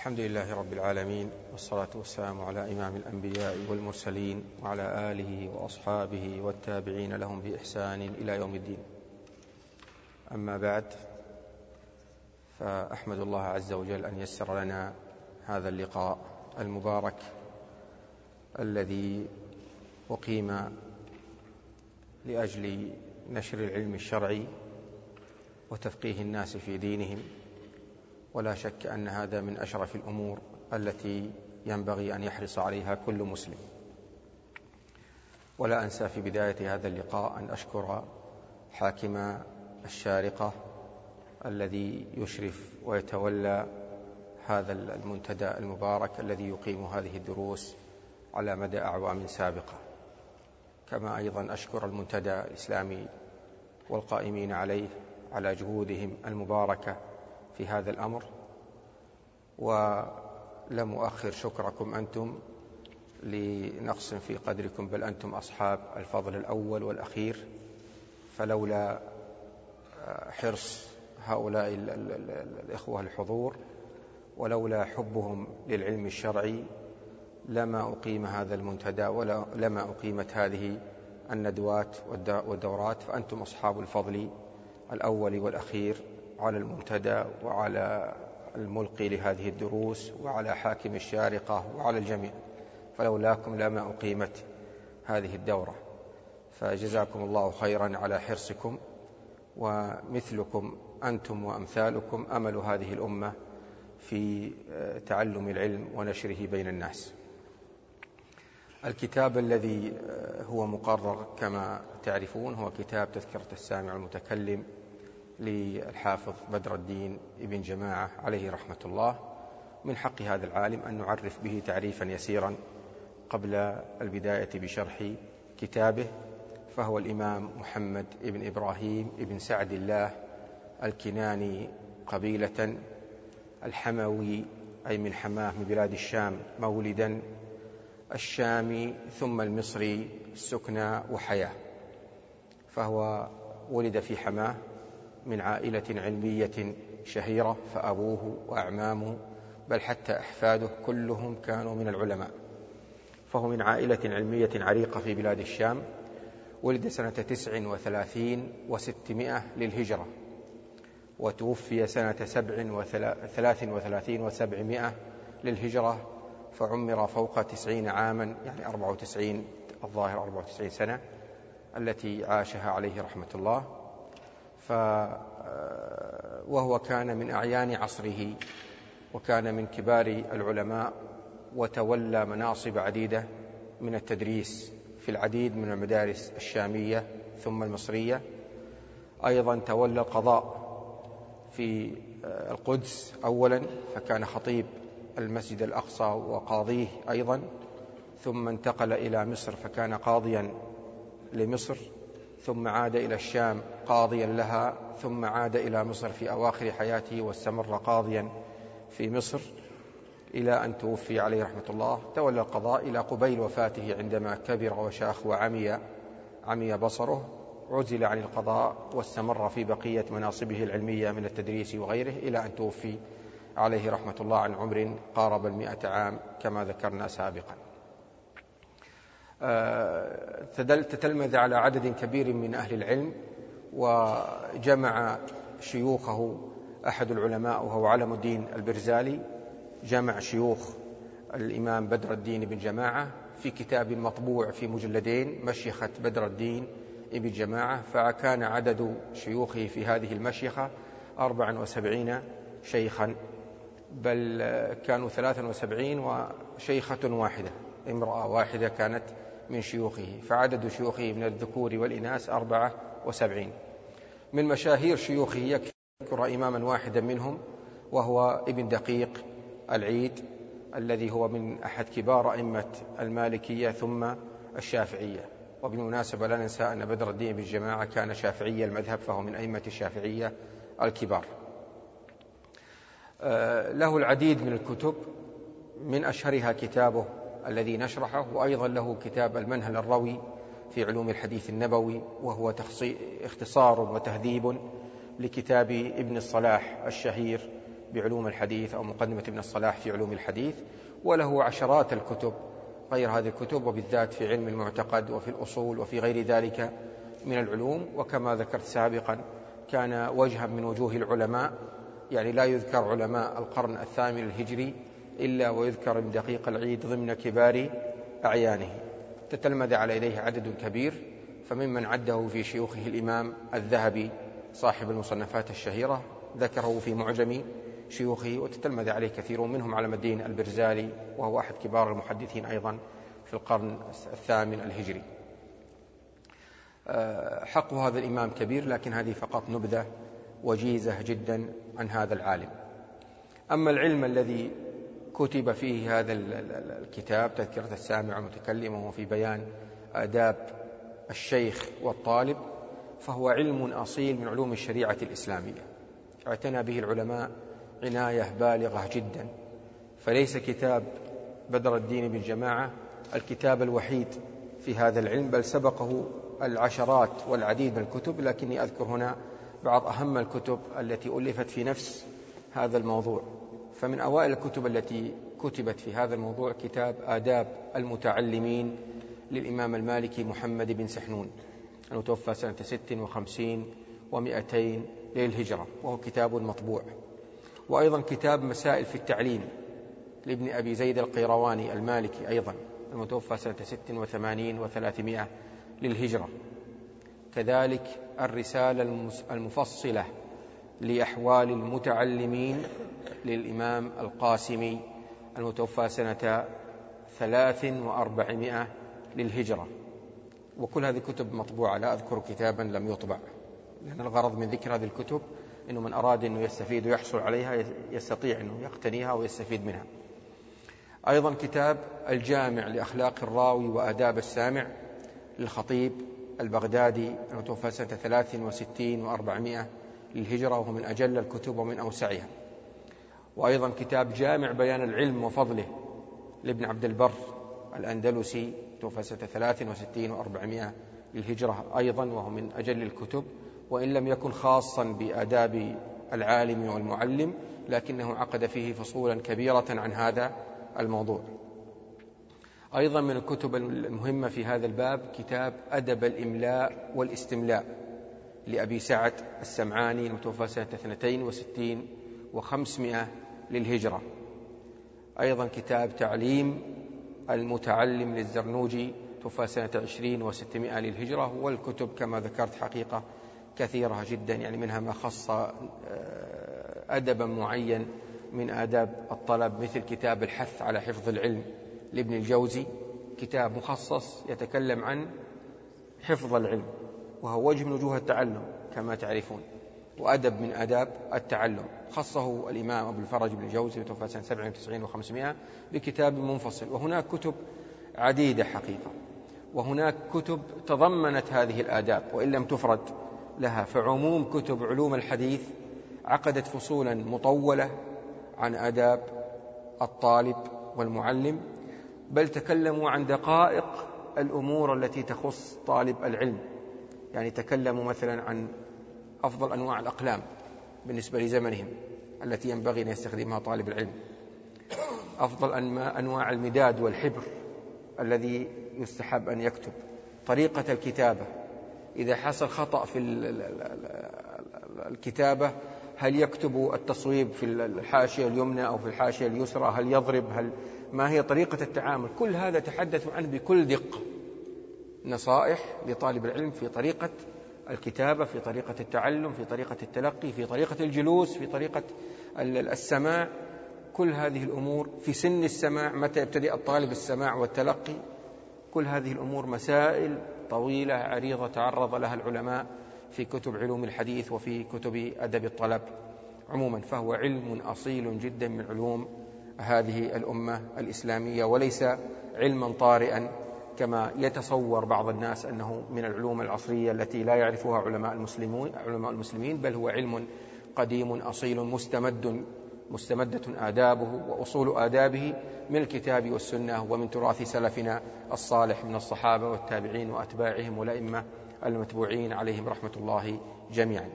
الحمد لله رب العالمين والصلاة والسلام على إمام الأنبياء والمرسلين وعلى آله وأصحابه والتابعين لهم بإحسان إلى يوم الدين. أما بعد فأحمد الله عز وجل أن يسر لنا هذا اللقاء المبارك الذي أقيم لأجل نشر العلم الشرعي وتفقيه الناس في دينهم. ولا شك أن هذا من أشرف الأمور التي ينبغي أن يحرص عليها كل مسلم. ولا أنسى في بداية هذا اللقاء أن أشكر حاكم الشارقة الذي يشرف ويتولى هذا المنتدى المبارك الذي يقيم هذه الدروس على مدى أعوام سابقة. كما أيضا أشكر المنتدى الإسلامي والقائمين عليه على جهودهم المباركة في هذا الأمر. ولم أؤخر شكركم أنتم لنقص في قدركم بل أنتم أصحاب الفضل الأول والأخير. فلولا حرص هؤلاء الإخوة الحضور ولولا حبهم للعلم الشرعي لما أقيم هذا المنتدى ولا لما أقيمت هذه الندوات والدورات. فأنتم أصحاب الفضل الأول والأخير. على المنتدى وعلى الملقي لهذه الدروس وعلى حاكم الشارقة وعلى الجميع فلولاكم لما أقيمت هذه الدورة. فجزاكم الله خيرا على حرصكم ومثلكم أنتم وأمثالكم أمل هذه الأمة في تعلم العلم ونشره بين الناس. الكتاب الذي هو مقرر كما تعرفون هو كتاب تذكرة السامع المتكلم. للحافظ بدر الدين ابن جماعة عليه رحمة الله. من حق هذا العالم أن نعرف به تعريفا يسيرا قبل البداية بشرح كتابه فهو الإمام محمد ابن إبراهيم ابن سعد الله الكناني قبيلة الحموي أي من حماة من بلاد الشام مولدا الشامي ثم المصري سكنى وحياة فهو ولد في حماة من عائلة علمية شهيرة فأبوه وأعمامه بل حتى أحفاده كلهم كانوا من العلماء. فهو من عائلة علمية عريقة في بلاد الشام ولد سنة تسع وثلاثين وستمائة للهجرة وتوفي سنة سبع وثلاث وثلاثين وسبعمائة للهجرة فعمر فوق تسعين عاما يعني أربع وتسعين الظاهر أربع وتسعين سنة التي عاشها عليه رحمة الله. وهو كان من أعيان عصره وكان من كبار العلماء وتولى مناصب عديدة من التدريس في العديد من المدارس الشامية ثم المصرية. أيضا تولى القضاء في القدس أولا فكان خطيب المسجد الأقصى وقاضيه أيضا ثم انتقل إلى مصر فكان قاضيا لمصر. ثم عاد إلى الشام قاضيا لها ثم عاد إلى مصر في أواخر حياته واستمر قاضيا في مصر إلى أن توفي عليه رحمة الله. تولى القضاء إلى قبيل وفاته عندما كبر وشاخ وعمي عمي بصره عزل عن القضاء واستمر في بقية مناصبه العلمية من التدريس وغيره إلى أن توفي عليه رحمة الله عن عمر قارب المئة عام كما ذكرنا سابقا. تتلمذ على عدد كبير من أهل العلم وجمع شيوخه أحد العلماء وهو علم الدين البرزالي جمع شيوخ الإمام بدر الدين بن جماعة في كتاب مطبوع في مجلدين مشيخة بدر الدين ابن جماعة فكان عدد شيوخه في هذه المشيخة أربعا وسبعين شيخا بل كانوا ثلاثا وسبعين وشيخة واحدة امرأة واحدة كانت من شيوخه فعدد شيوخه من الذكور والإناث أربعة وسبعين. من مشاهير شيوخه يذكر إماما واحدا منهم وهو ابن دقيق العيد الذي هو من أحد كبار أئمة المالكية ثم الشافعية. وبالمناسبة لا ننسى أن بدر الدين بالجماعة كان شافعي المذهب فهو من أئمة الشافعية الكبار. آه، له العديد من الكتب من أشهرها كتابه الذي نشرحه وأيضا له كتاب المنهل الروي في علوم الحديث النبوي وهو اختصار وتهذيب لكتاب ابن الصلاح الشهير بعلوم الحديث أو مقدمة ابن الصلاح في علوم الحديث وله عشرات الكتب غير هذه الكتب وبالذات في علم المعتقد وفي الأصول وفي غير ذلك من العلوم. وكما ذكرت سابقا كان وجها من وجوه العلماء يعني لا يذكر علماء القرن الثامن الهجري إلا ويذكر ابن دقيق العيد ضمن كبار أعيانه. تتلمذ على يديه عدد كبير فممن عده في شيوخه الإمام الذهبي صاحب المصنفات الشهيرة ذكره في معجم شيوخه وتتلمذ عليه كثير منهم على الدين البرزالي وهو أحد كبار المحدثين أيضا في القرن الثامن الهجري. آه، حق هذا الإمام كبير لكن هذه فقط نبذة وجيزة جدا عن هذا العالم. أما العلم الذي كتب فيه هذا الكتاب تذكرة السامع والمتكلم وهو في بيان آداب الشيخ والطالب فهو علم أصيل من علوم الشريعة الإسلامية. اعتنى به العلماء عناية بالغة جدا. فليس كتاب بدر الدين بالجماعة الكتاب الوحيد في هذا العلم بل سبقه العشرات والعديد من الكتب. لكني أذكر هنا بعض أهم الكتب التي ألفت في نفس هذا الموضوع. فمن أوائل الكتب التي كتبت في هذا الموضوع كتاب آداب المتعلمين للإمام المالكي محمد بن سحنون المتوفى سنة ست وخمسين ومئتين للهجرة وهو كتاب مطبوع. وأيضا كتاب مسائل في التعليم لابن أبي زيد القيرواني المالكي أيضا المتوفى سنة ست وثمانين وثلاثمائة للهجرة. كذلك الرسالة المفصلة لأحوال المتعلمين للإمام القاسمي المتوفى سنة ثلاث وأربعمائة للهجرة. وكل هذه الكتب مطبوعة لا أذكر كتابا لم يطبع لأن الغرض من ذكر هذه الكتب أنه من أراد أنه يستفيد ويحصل عليها يستطيع أنه يقتنيها ويستفيد منها. أيضا كتاب الجامع لأخلاق الراوي وآداب السامع للخطيب البغدادي المتوفى سنة ثلاث وستين وأربعمائة للهجرة وهو من أجل الكتب ومن أوسعها. وأيضا كتاب جامع بيان العلم وفضله لابن عبد البر الأندلسي توفى سنة ثلاث وستين وأربعمائة للهجرة أيضا وهو من أجل الكتب وإن لم يكن خاصا بآداب العالم والمعلم لكنه عقد فيه فصولا كبيرة عن هذا الموضوع. أيضا من الكتب المهمة في هذا الباب كتاب أدب الإملاء والاستملاء. لأبي سعد السمعاني المتوفى سنة اثنتين وستين وخمسمائة للهجرة. أيضا كتاب تعليم المتعلم للزرنوجي توفى سنة عشرين وستمائة للهجرة والكتب كما ذكرت حقيقة كثيرة جدا يعني منها ما خص آه، أدبا معين من آداب الطلب مثل كتاب الحث على حفظ العلم لابن الجوزي كتاب مخصص يتكلم عن حفظ العلم. وهو وجه من وجوه التعلم كما تعرفون وأدب من آداب التعلم. خصه الإمام أبو الفرج بن الجوزي توفى سنة 97 و500 بكتاب منفصل وهناك كتب عديدة حقيقة وهناك كتب تضمنت هذه الآداب وإن لم تفرد لها فعموم كتب علوم الحديث عقدت فصولا مطولة عن آداب الطالب والمعلم بل تكلموا عن دقائق الأمور التي تخص طالب العلم. يعني تكلموا مثلا عن أفضل أنواع الأقلام بالنسبة لزمنهم التي ينبغي أن يستخدمها طالب العلم. أفضل أنواع المداد والحبر الذي يستحب أن يكتب. طريقة الكتابة. إذا حصل خطأ في الكتابة هل يكتب التصويب في الحاشية اليمنى أو في الحاشية اليسرى؟ هل يضرب؟ هل ما هي طريقة التعامل؟ كل هذا تحدثوا عنه بكل دقة. نصائح لطالب العلم في طريقة الكتابة في طريقة التعلم في طريقة التلقي في طريقة الجلوس في طريقة السماع. كل هذه الأمور في سن السماع متى يبتدئ الطالب السماع والتلقي؟ كل هذه الأمور مسائل طويلة عريضة تعرض لها العلماء في كتب علوم الحديث وفي كتب أدب الطلب. عموما فهو علم أصيل جدا من علوم هذه الأمة الإسلامية وليس علما طارئا. كما يتصور بعض الناس أنه من العلوم العصرية التي لا يعرفها علماء المسلمون علماء المسلمين بل هو علم قديم أصيل مستمد مستمدة آدابه وأصول آدابه من الكتاب والسنة ومن تراث سلفنا الصالح من الصحابة والتابعين وأتباعهم والأئمة المتبوعين عليهم رحمة الله جميعا.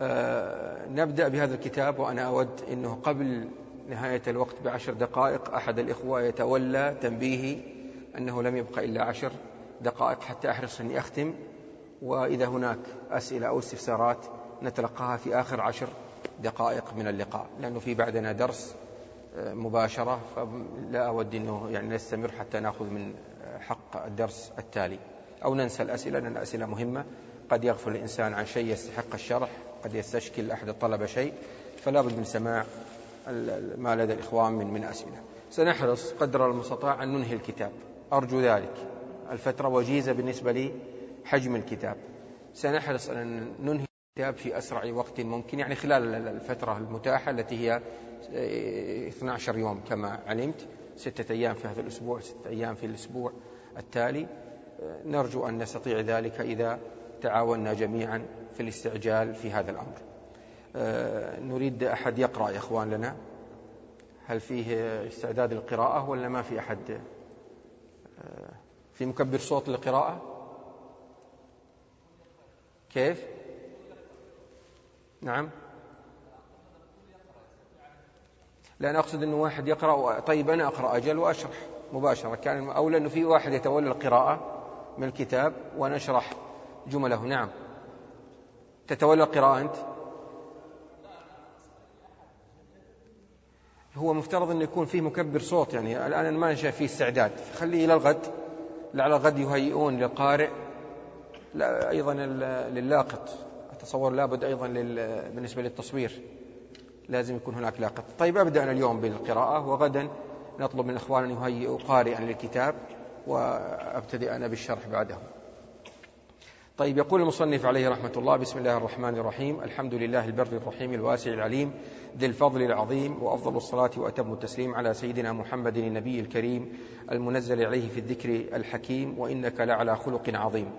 آه، نبدأ بهذا الكتاب وأنا أود أنه قبل نهاية الوقت بعشر دقائق أحد الإخوة يتولى تنبيهي أنه لم يبقى إلا عشر دقائق حتى أحرص أني أختم وإذا هناك أسئلة أو استفسارات نتلقاها في آخر عشر دقائق من اللقاء لأنه في بعدنا درس آه، مباشرة فلا أود أنه يعني نستمر حتى نأخذ من حق الدرس التالي. أو ننسى الأسئلة لأن الأسئلة مهمة. قد يغفل الإنسان عن شيء يستحق الشرح قد يستشكل أحد الطلبة شيء فلا بد من سماع ما لدى الإخوان من من أسئلة. سنحرص قدر المستطاع أن ننهي الكتاب. أرجو ذلك. الفترة وجيزة بالنسبة لي حجم الكتاب. سنحرص أن ننهي الكتاب في أسرع وقت ممكن يعني خلال الفترة المتاحة التي هي 12 يوم كما علمت. ستة أيام في هذا الأسبوع ستة أيام في الأسبوع التالي. نرجو أن نستطيع ذلك إذا تعاوننا جميعا في الاستعجال في هذا الأمر. آه، نريد أحد يقرأ يا إخوان لنا؟ هل فيه استعداد للقراءة ولا ما في أحد؟ آه، في مكبر صوت للقراءة. كيف؟ نعم. لأن أقصد أنه واحد يقرأ طيب أنا أقرأ أجل وأشرح مباشرة. كان أولى أنه في واحد يتولى القراءة من الكتاب ونشرح جمله. نعم. تتولى القراءة أنت؟ هو مفترض أن يكون فيه مكبر صوت يعني الآن أنا ما شايف فيه استعداد. خليه إلى الغد لعل الغد يهيئون للقارئ لا أيضا للاقط. أتصور لابد أيضا بالنسبة للتصوير لازم يكون هناك لاقط. طيب أبدأ أنا اليوم بالقراءة وغدا نطلب من الإخوان أن يهيئوا قارئا للكتاب وأبتدئ أنا بالشرح بعده طيب يقول المصنف عليه رحمة الله بسم الله الرحمن الرحيم. الحمد لله البر الرحيم الواسع العليم ذي الفضل العظيم وأفضل الصلاة وأتم التسليم على سيدنا محمد النبي الكريم المنزل عليه في الذكر الحكيم وإنك لعلى خلق عظيم.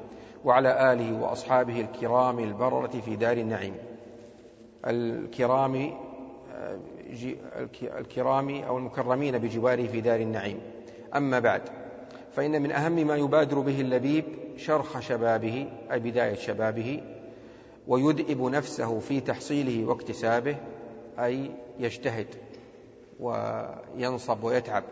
وعلى آله وأصحابه الكرام البررة في دار النعيم. الكرام الكرام أو المكرمين بجواره في دار النعيم. أما بعد فإن من أهم ما يبادر به اللبيب شرخ شبابه أي بداية شبابه ويدئب نفسه في تحصيله واكتسابه أي يجتهد وينصب ويتعب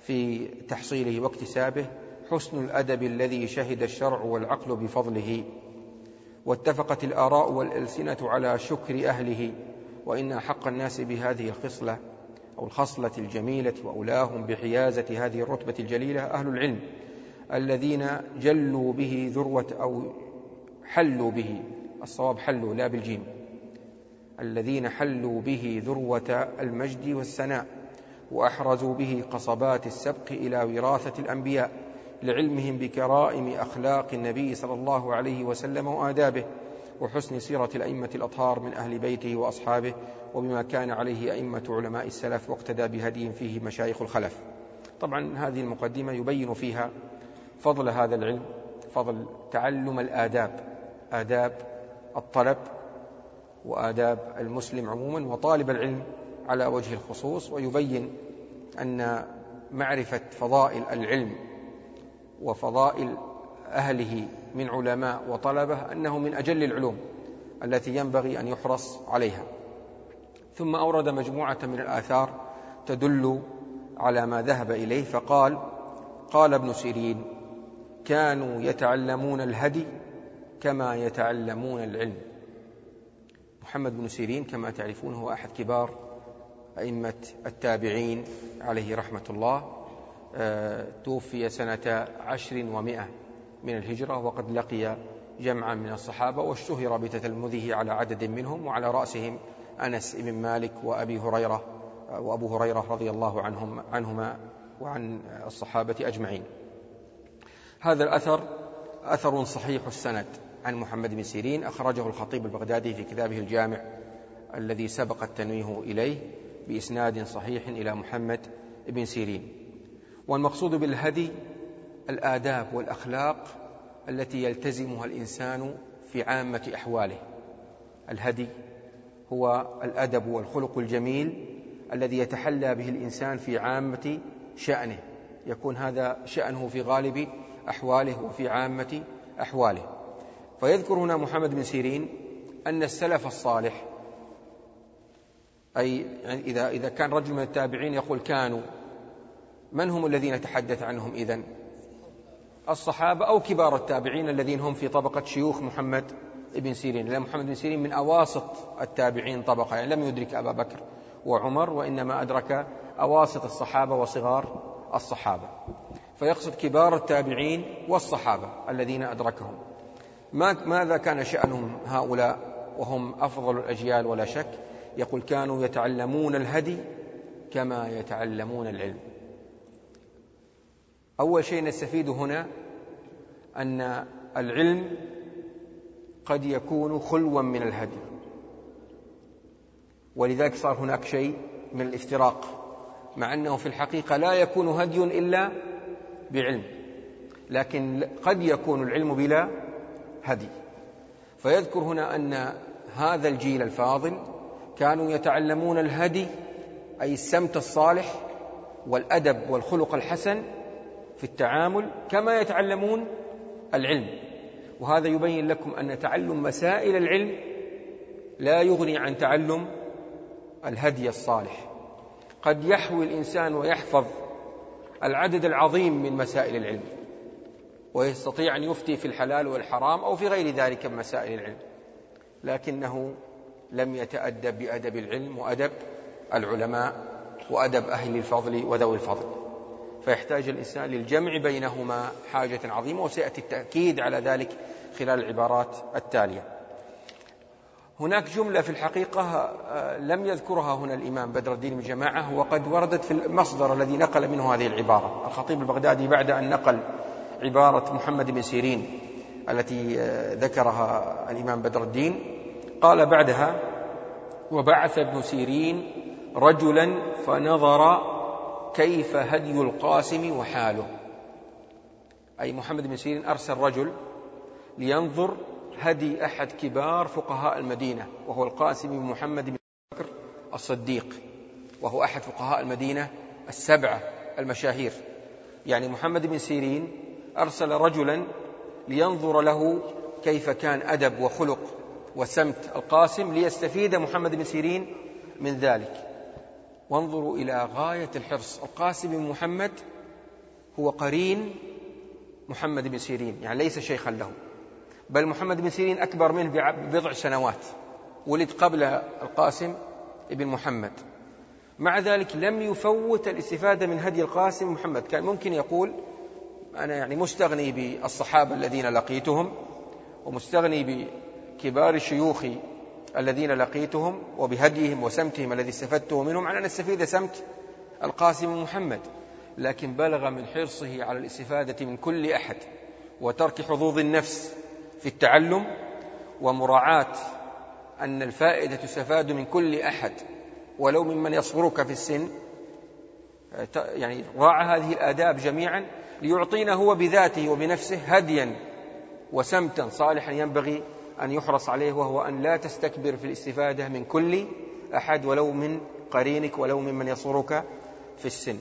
في تحصيله واكتسابه حسن الأدب الذي شهد الشرع والعقل بفضله. واتفقت الآراء والألسنة على شكر أهله وإن حق الناس بهذه الخصلة أو الخصلة الجميلة وأولاهم بحيازة هذه الرتبة الجليلة أهل العلم. الذين جلوا به ذروة أو حلوا به. الصواب حلوا لا بالجيم. الذين حلوا به ذروة المجد والسناء وأحرزوا به قصبات السبق إلى وراثة الأنبياء لعلمهم بكرائم أخلاق النبي صلى الله عليه وسلم وآدابه وحسن سيرة الأئمة الأطهار من أهل بيته وأصحابه وبما كان عليه أئمة علماء السلف واقتدى بهديهم فيه مشايخ الخلف. طبعا هذه المقدمة يبين فيها فضل هذا العلم فضل تعلم الآداب آداب الطلب وآداب المسلم عموما وطالب العلم على وجه الخصوص ويبين أن معرفة فضائل العلم وفضائل أهله من علماء وطلبة أنه من أجل العلوم التي ينبغي أن يحرص عليها. ثم أورد مجموعة من الآثار تدل على ما ذهب إليه فقال قال ابن سيرين كانوا يتعلمون الهدي كما يتعلمون العلم. محمد بن سيرين كما تعرفون هو أحد كبار أئمة التابعين عليه رحمة الله. آه، توفي سنة عشر ومائة من الهجرة وقد لقي جمعا من الصحابة واشتهر بتتلمذه على عدد منهم وعلى رأسهم أنس بن مالك وأبي هريرة وأبو هريرة رضي الله عنهم عنهما وعن الصحابة أجمعين. هذا الأثر أثر صحيح السند عن محمد بن سيرين أخرجه الخطيب البغدادي في كتابه الجامع الذي سبق التنويه إليه بإسناد صحيح إلى محمد بن سيرين. والمقصود بالهدي الآداب والأخلاق التي يلتزمها الإنسان في عامة أحواله. الهدي هو الأدب والخلق الجميل الذي يتحلى به الإنسان في عامة شأنه. يكون هذا شأنه في غالب أحواله وفي عامة أحواله. فيذكر هنا محمد بن سيرين أن السلف الصالح أي يعني إذا إذا كان رجل من التابعين يقول كانوا من هم الذين نتحدث عنهم إذن الصحابة أو كبار التابعين الذين هم في طبقة شيوخ محمد بن سيرين. لأن محمد بن سيرين من أواسط التابعين طبقة يعني لم يدرك أبا بكر وعمر وإنما أدرك أواسط الصحابة وصغار الصحابة. فيقصد كبار التابعين والصحابة الذين أدركهم. ماذا كان شأنهم هؤلاء وهم أفضل الأجيال ولا شك؟ يقول كانوا يتعلمون الهدي كما يتعلمون العلم. أول شيء نستفيد هنا أن العلم قد يكون خلوا من الهدي. ولذلك صار هناك شيء من الافتراق مع أنه في الحقيقة لا يكون هدي إلا بعلم لكن قد يكون العلم بلا هدي. فيذكر هنا أن هذا الجيل الفاضل كانوا يتعلمون الهدي أي السمت الصالح والأدب والخلق الحسن في التعامل كما يتعلمون العلم. وهذا يبين لكم أن تعلم مسائل العلم لا يغني عن تعلم الهدي الصالح. قد يحوي الإنسان ويحفظ العدد العظيم من مسائل العلم ويستطيع أن يفتي في الحلال والحرام أو في غير ذلك من مسائل العلم. لكنه لم يتأدب بأدب العلم وأدب العلماء وأدب أهل الفضل وذوي الفضل. فيحتاج الإنسان للجمع بينهما حاجة عظيمة وسيأتي التأكيد على ذلك خلال العبارات التالية. هناك جملة في الحقيقة آه، لم يذكرها هنا الإمام بدر الدين بن جماعة وقد وردت في المصدر الذي نقل منه هذه العبارة. الخطيب البغدادي بعد أن نقل عبارة محمد بن سيرين التي آه، ذكرها الإمام بدر الدين قال بعدها وبعث ابن سيرين رجلا فنظر كيف هدي القاسم وحاله. أي محمد بن سيرين أرسل رجل لينظر هدي أحد كبار فقهاء المدينة وهو القاسم بن محمد بن بكر الصديق وهو أحد فقهاء المدينة السبعة المشاهير. يعني محمد بن سيرين أرسل رجلا لينظر له كيف كان أدب وخلق وسمت القاسم ليستفيد محمد بن سيرين من ذلك. وانظروا إلى غاية الحرص. القاسم بن محمد هو قرين محمد بن سيرين يعني ليس شيخا له. بل محمد بن سيرين أكبر منه ببضع سنوات. ولد قبل القاسم بن محمد. مع ذلك لم يفوت الاستفادة من هدي القاسم محمد. كان ممكن يقول أنا يعني مستغني بالصحابة الذين لقيتهم ومستغني بكبار شيوخي الذين لقيتهم وبهديهم وسمتهم الذي استفدته منهم. على أن نستفيد سمت القاسم محمد. لكن بلغ من حرصه على الاستفادة من كل أحد وترك حظوظ النفس في التعلم ومراعاة أن الفائدة تستفاد من كل أحد ولو ممن يصغرك في السن. يعني راعى هذه الآداب جميعا ليعطينا هو بذاته وبنفسه هديا وسمتا صالحا ينبغي أن يحرص عليه وهو أن لا تستكبر في الاستفادة من كل أحد ولو من قرينك ولو ممن يصرك في السن.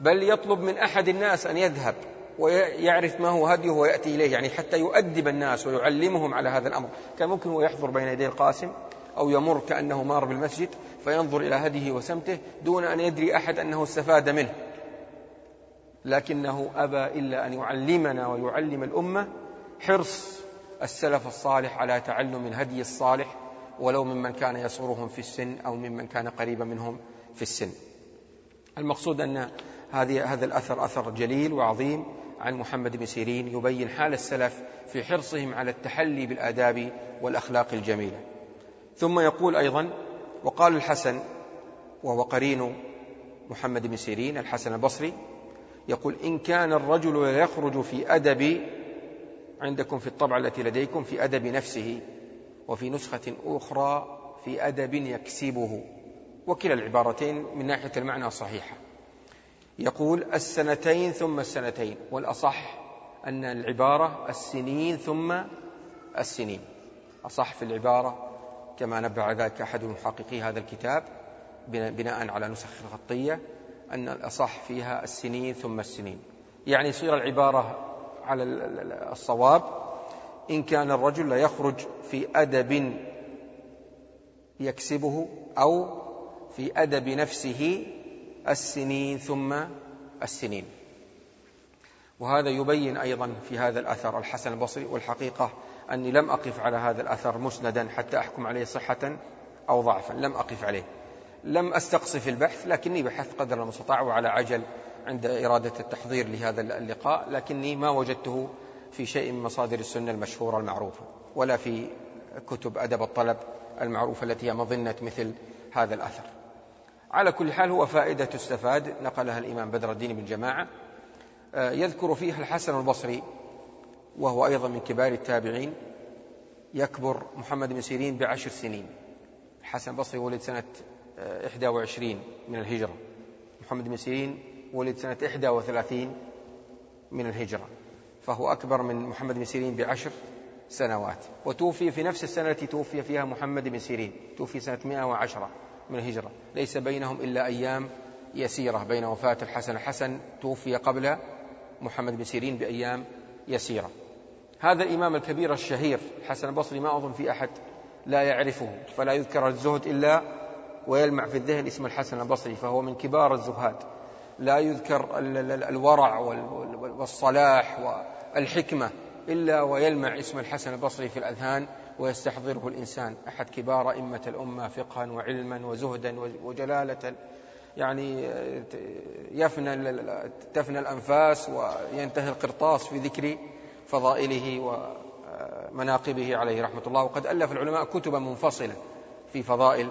بل يطلب من أحد الناس أن يذهب ويعرف ما هو هديه ويأتي إليه يعني حتى يؤدب الناس ويعلمهم على هذا الأمر. كان ممكن هو يحضر بين يدي القاسم أو يمر كأنه مار بالمسجد فينظر إلى هديه وسمته دون أن يدري أحد أنه استفاد منه. لكنه أبى إلا أن يعلمنا ويعلم الأمة حرص السلف الصالح على تعلم الهدي الصالح ولو ممن كان يصورهم في السن أو ممن كان قريبا منهم في السن. المقصود أن هذه هذا الأثر أثر جليل وعظيم. عن محمد بن سيرين يبين حال السلف في حرصهم على التحلي بالآداب والأخلاق الجميلة. ثم يقول أيضا وقال الحسن وهو قرين محمد بن سيرين الحسن البصري يقول إن كان الرجل يخرج في أدب عندكم في الطبعة التي لديكم في أدب نفسه وفي نسخة أخرى في أدب يكسبه. وكلا العبارتين من ناحية المعنى صحيحة. يقول السنتين ثم السنتين والأصح أن العبارة السنين ثم السنين. أصح في العبارة كما نبع ذلك أحد محققي هذا الكتاب بناء على نسخ خطية أن الأصح فيها السنين ثم السنين. يعني يصير العبارة على الصواب إن كان الرجل لا يخرج في أدب يكسبه أو في أدب نفسه السنين ثم السنين. وهذا يبين أيضا في هذا الأثر الحسن البصري والحقيقة أني لم أقف على هذا الأثر مسندا حتى أحكم عليه صحة أو ضعفا لم أقف عليه. لم أستقصف البحث لكني بحثت قدر المستطاع وعلى عجل عند إرادة التحضير لهذا اللقاء لكني ما وجدته في شيء من مصادر السنة المشهورة المعروفة ولا في كتب أدب الطلب المعروفة التي هي مظنة مثل هذا الأثر. على كل حال هو فائدة تستفاد. نقلها الإمام بدر الدين بن جماعة. آه، يذكر فيها الحسن البصري وهو أيضا من كبار التابعين يكبر محمد بن سيرين بعشر سنين. الحسن البصري ولد سنة 21 آه، من الهجرة. محمد بن سيرين ولد سنة 31 من الهجرة. فهو أكبر من محمد بن سيرين بعشر سنوات. وتوفي في نفس السنة التي توفي فيها محمد بن سيرين. توفي سنة 110 من الهجرة. ليس بينهم إلا أيام يسيرة بين وفاة الحسن الحسن توفي قبل محمد بن سيرين بأيام يسيرة. هذا الإمام الكبير الشهير حسن البصري ما أظن في أحد لا يعرفه فلا يذكر الزهد إلا ويلمع في الذهن اسم الحسن البصري فهو من كبار الزهاد. لا يذكر الورع والصلاح والحكمة إلا ويلمع اسم الحسن البصري في الأذهان ويستحضره الإنسان. أحد كبار أئمة الأمة فقها وعلما وزهدا وجلالة يعني يفنى تفنى الأنفاس وينتهي القرطاس في ذكر فضائله ومناقبه عليه رحمة الله. وقد ألف العلماء كتبا منفصلة في فضائل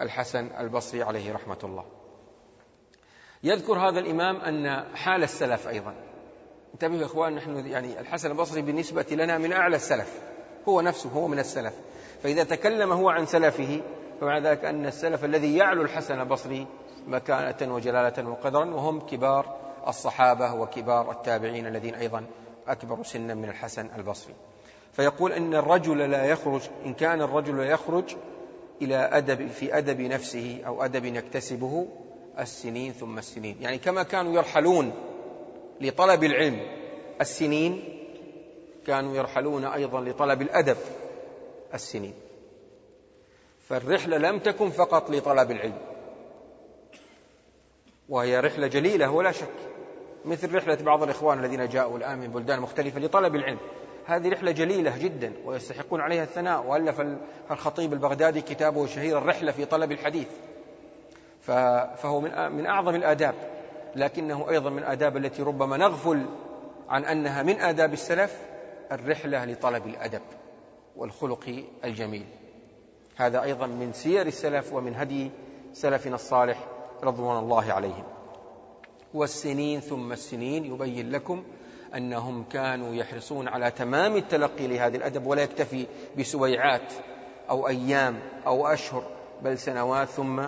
الحسن البصري عليه رحمة الله. يذكر هذا الإمام أن حال السلف أيضا. انتبهوا يا إخوان نحن يعني الحسن البصري بالنسبة لنا من أعلى السلف. هو نفسه هو من السلف. فإذا تكلم هو عن سلفه فمعنى ذلك أن السلف الذي يعلو الحسن البصري مكانة وجلالة وقدرا وهم كبار الصحابة وكبار التابعين الذين أيضا أكبر سنا من الحسن البصري. فيقول أن الرجل لا يخرج إن كان الرجل لا يخرج إلى أدب في أدب نفسه أو أدب يكتسبه السنين ثم السنين. يعني كما كانوا يرحلون لطلب العلم السنين كانوا يرحلون أيضا لطلب الأدب السنين. فالرحلة لم تكن فقط لطلب العلم وهي رحلة جليلة ولا شك مثل رحلة بعض الإخوان الذين جاءوا الآن من بلدان مختلفة لطلب العلم. هذه رحلة جليلة جدا ويستحقون عليها الثناء وألف الخطيب البغدادي كتابه الشهير الرحلة في طلب الحديث. فهو من أعظم الآداب لكنه أيضا من الآداب التي ربما نغفل عن أنها من آداب السلف الرحلة لطلب الأدب والخلق الجميل. هذا أيضا من سير السلف ومن هدي سلفنا الصالح رضوان الله عليهم. والسنين ثم السنين يبين لكم أنهم كانوا يحرصون على تمام التلقي لهذا الأدب ولا يكتفي بسويعات أو أيام أو أشهر بل سنوات ثم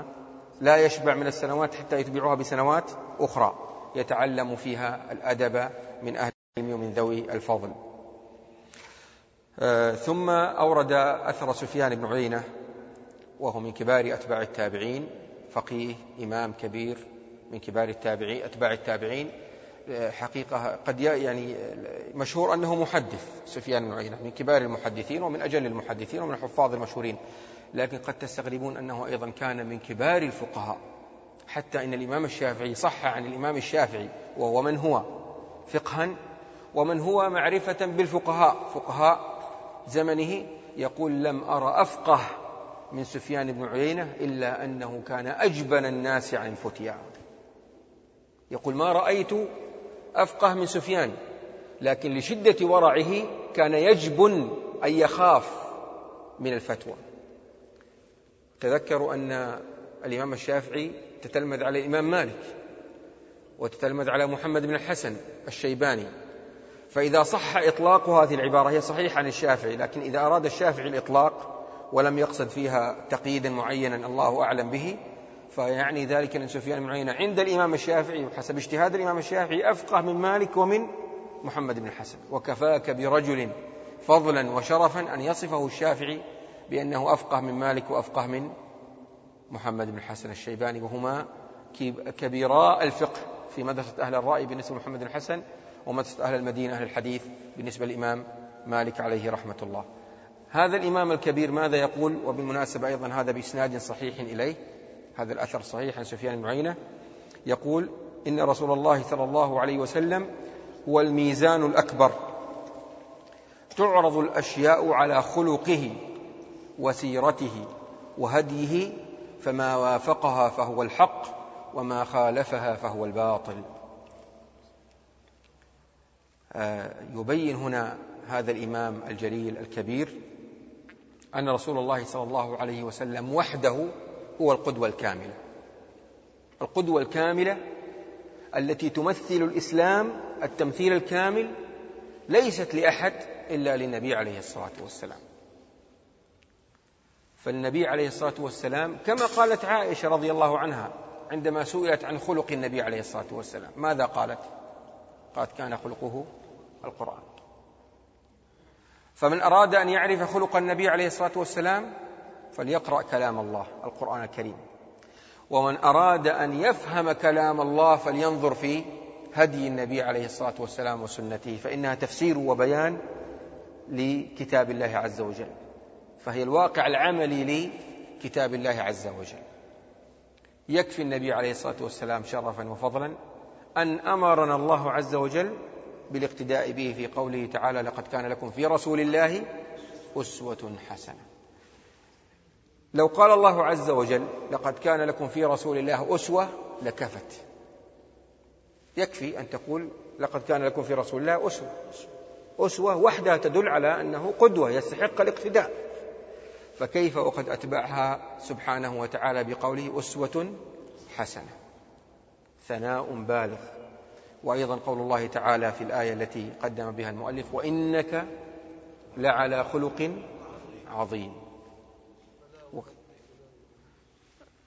لا يشبع من السنوات حتى يتبعها بسنوات أخرى. يتعلم فيها الأدب من أهل العلم ومن ذوي الفضل. ثم أورد أثر سفيان بن عيينة وهو من كبار أتباع التابعين فقيه إمام كبير من كبار التابعين أتباع التابعين آه، حقيقة قد يعني مشهور أنه محدث سفيان بن عيينة من كبار المحدثين ومن أجل المحدثين ومن الحفاظ المشهورين لكن قد تستغربون أنه أيضا كان من كبار الفقهاء حتى إن الإمام الشافعي صح عن الإمام الشافعي وهو من هو فقها ومن هو معرفة بالفقهاء فقهاء زمنه يقول لم أرى أفقه من سفيان بن عيينة إلا أنه كان أجبن الناس عن الفتيا يقول ما رأيت أفقه من سفيان لكن لشدة ورعه كان يجبن أن يخاف من الفتوى. تذكروا أن الإمام الشافعي تتلمذ على الإمام مالك وتتلمذ على محمد بن الحسن الشيباني فإذا صح إطلاق هذه العبارة هي صحيحة عن الشافعي لكن إذا أراد الشافعي الإطلاق ولم يقصد فيها تقييدا معينا الله أعلم به فيعني ذلك أن سفيان بن عند الإمام الشافعي وحسب اجتهاد الإمام الشافعي أفقه من مالك ومن محمد بن الحسن وكفاك برجل فضلا وشرفا أن يصفه الشافعي بأنه أفقه من مالك وأفقه من محمد بن الحسن الشيباني وهما كبيراء الفقه في مدرسة أهل الرأي بالنسبة لمحمد بن الحسن ومدرسة أهل المدينة أهل الحديث بالنسبة للإمام مالك عليه رحمة الله. هذا الإمام الكبير ماذا يقول؟ وبالمناسبة أيضا هذا بإسناد صحيح إليه. هذا الأثر صحيح عن سفيان بن عيينة. يقول إن رسول الله صلى الله عليه وسلم هو الميزان الأكبر. تعرض الأشياء على خلقه وسيرته وهديه فما وافقها فهو الحق وما خالفها فهو الباطل. يبين هنا هذا الإمام الجليل الكبير أن رسول الله صلى الله عليه وسلم وحده هو القدوة الكاملة. القدوة الكاملة التي تمثل الإسلام التمثيل الكامل ليست لأحد إلا للنبي عليه الصلاة والسلام. فالنبي عليه الصلاة والسلام كما قالت عائشة رضي الله عنها عندما سئلت عن خلق النبي عليه الصلاة والسلام ماذا قالت؟ قالت كان خلقه القرآن. فمن أراد أن يعرف خلق النبي عليه الصلاة والسلام فليقرأ كلام الله القرآن الكريم. ومن أراد أن يفهم كلام الله فلينظر في هدي النبي عليه الصلاة والسلام وسنته فإنها تفسير وبيان لكتاب الله عز وجل. فهي الواقع العملي لكتاب الله عز وجل. يكفي النبي عليه الصلاة والسلام شرفا وفضلا أن أمرنا الله عز وجل بالاقتداء به في قوله تعالى لقد كان لكم في رسول الله أسوة حسنة. لو قال الله عز وجل لقد كان لكم في رسول الله أسوة لكفت. يكفي أن تقول لقد كان لكم في رسول الله أسوة. أسوة وحدها تدل على أنه قدوة يستحق الاقتداء. فكيف وقد أتبعها سبحانه وتعالى بقوله أسوة حسنة؟ ثناء بالغ. وأيضا قول الله تعالى في الآية التي قدم بها المؤلف وإنك لعلى خلق عظيم.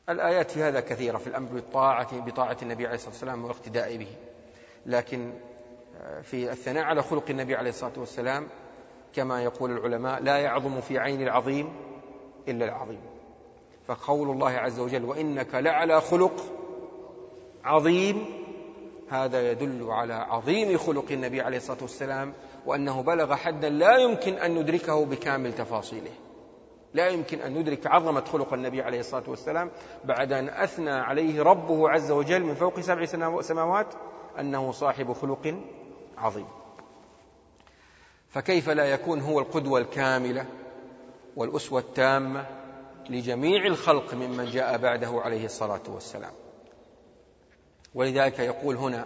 الآيات في هذا كثيرة في الأمر بالطاعة بطاعة النبي عليه الصلاة والسلام والاقتداء به. لكن آه، في الثناء على خلق النبي عليه الصلاة والسلام كما يقول العلماء لا يعظم في عين العظيم إلا العظيم. فقول الله عز وجل وإنك لعلى خلق عظيم هذا يدل على عظيم خلق النبي عليه الصلاة والسلام وأنه بلغ حدا لا يمكن أن ندركه بكامل تفاصيله. لا يمكن أن ندرك عظمة خلق النبي عليه الصلاة والسلام بعد أن أثنى عليه ربه عز وجل من فوق سبع سماوات أنه صاحب خلق عظيم. فكيف لا يكون هو القدوة الكاملة والأسوة التامة لجميع الخلق ممن جاء بعده عليه الصلاة والسلام؟ ولذلك يقول هنا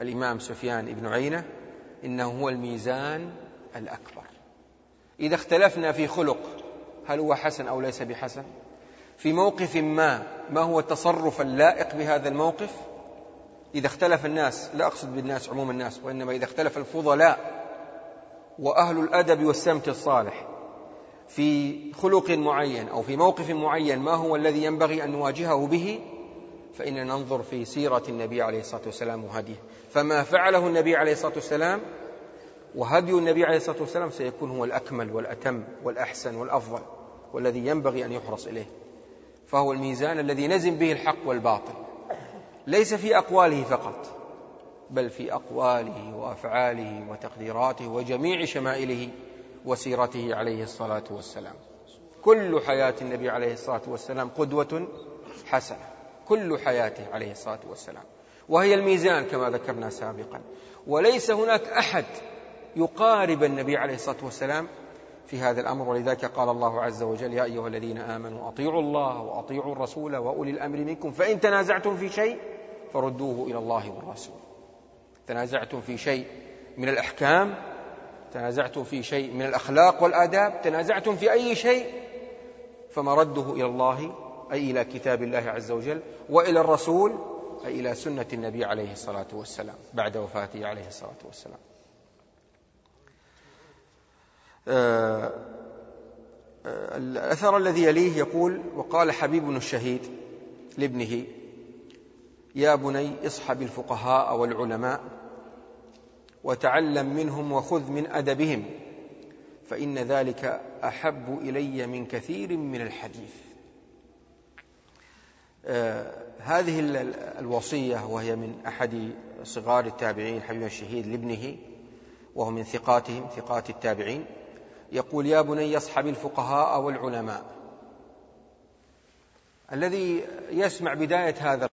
الإمام سفيان بن عينة إنه هو الميزان الأكبر. إذا اختلفنا في خلق هل هو حسن أو ليس بحسن؟ في موقف ما ما هو التصرف اللائق بهذا الموقف؟ إذا اختلف الناس لا أقصد بالناس عموم الناس وإنما إذا اختلف الفضلاء وأهل الأدب والسمت الصالح في خلق معين أو في موقف معين ما هو الذي ينبغي أن نواجهه به؟ فإننا ننظر في سيرة النبي عليه الصلاة والسلام وهديه. فما فعله النبي عليه الصلاة والسلام وهدي النبي عليه الصلاة والسلام سيكون هو الأكمل والأتم والأحسن والأفضل والذي ينبغي أن يحرص إليه. فهو الميزان الذي نزم به الحق والباطل. ليس في أقواله فقط بل في أقواله وأفعاله وتقديراته وجميع شمائله وسيرته عليه الصلاة والسلام. كل حياة النبي عليه الصلاة والسلام قدوة حسنة. كل حياته عليه الصلاة والسلام. وهي الميزان كما ذكرنا سابقا. وليس هناك أحد يقارب النبي عليه الصلاة والسلام في هذا الأمر. ولذلك قال الله عز وجل يا أيها الذين آمنوا أطيعوا الله وأطيعوا الرسول وأولي الأمر منكم. فإن تنازعتم في شيء فردوه إلى الله والرسول. تنازعتم في شيء من الأحكام تنازعتم في شيء من الأخلاق والآداب تنازعتم في أي شيء فمرده إلى الله أي إلى كتاب الله عز وجل وإلى الرسول أي إلى سنة النبي عليه الصلاة والسلام بعد وفاته عليه الصلاة والسلام. آه، آه، الأثر الذي يليه يقول وقال حبيب الشهيد لابنه يا بني اصحب الفقهاء والعلماء وتعلم منهم وخذ من أدبهم فإن ذلك أحب إلي من كثير من الحديث. هذه الوصية وهي من أحد صغار التابعين حبيب الشهيد لابنه وهو من ثقاتهم ثقات التابعين. يقول يا بني اصحب الفقهاء والعلماء. الذي يسمع بداية هذا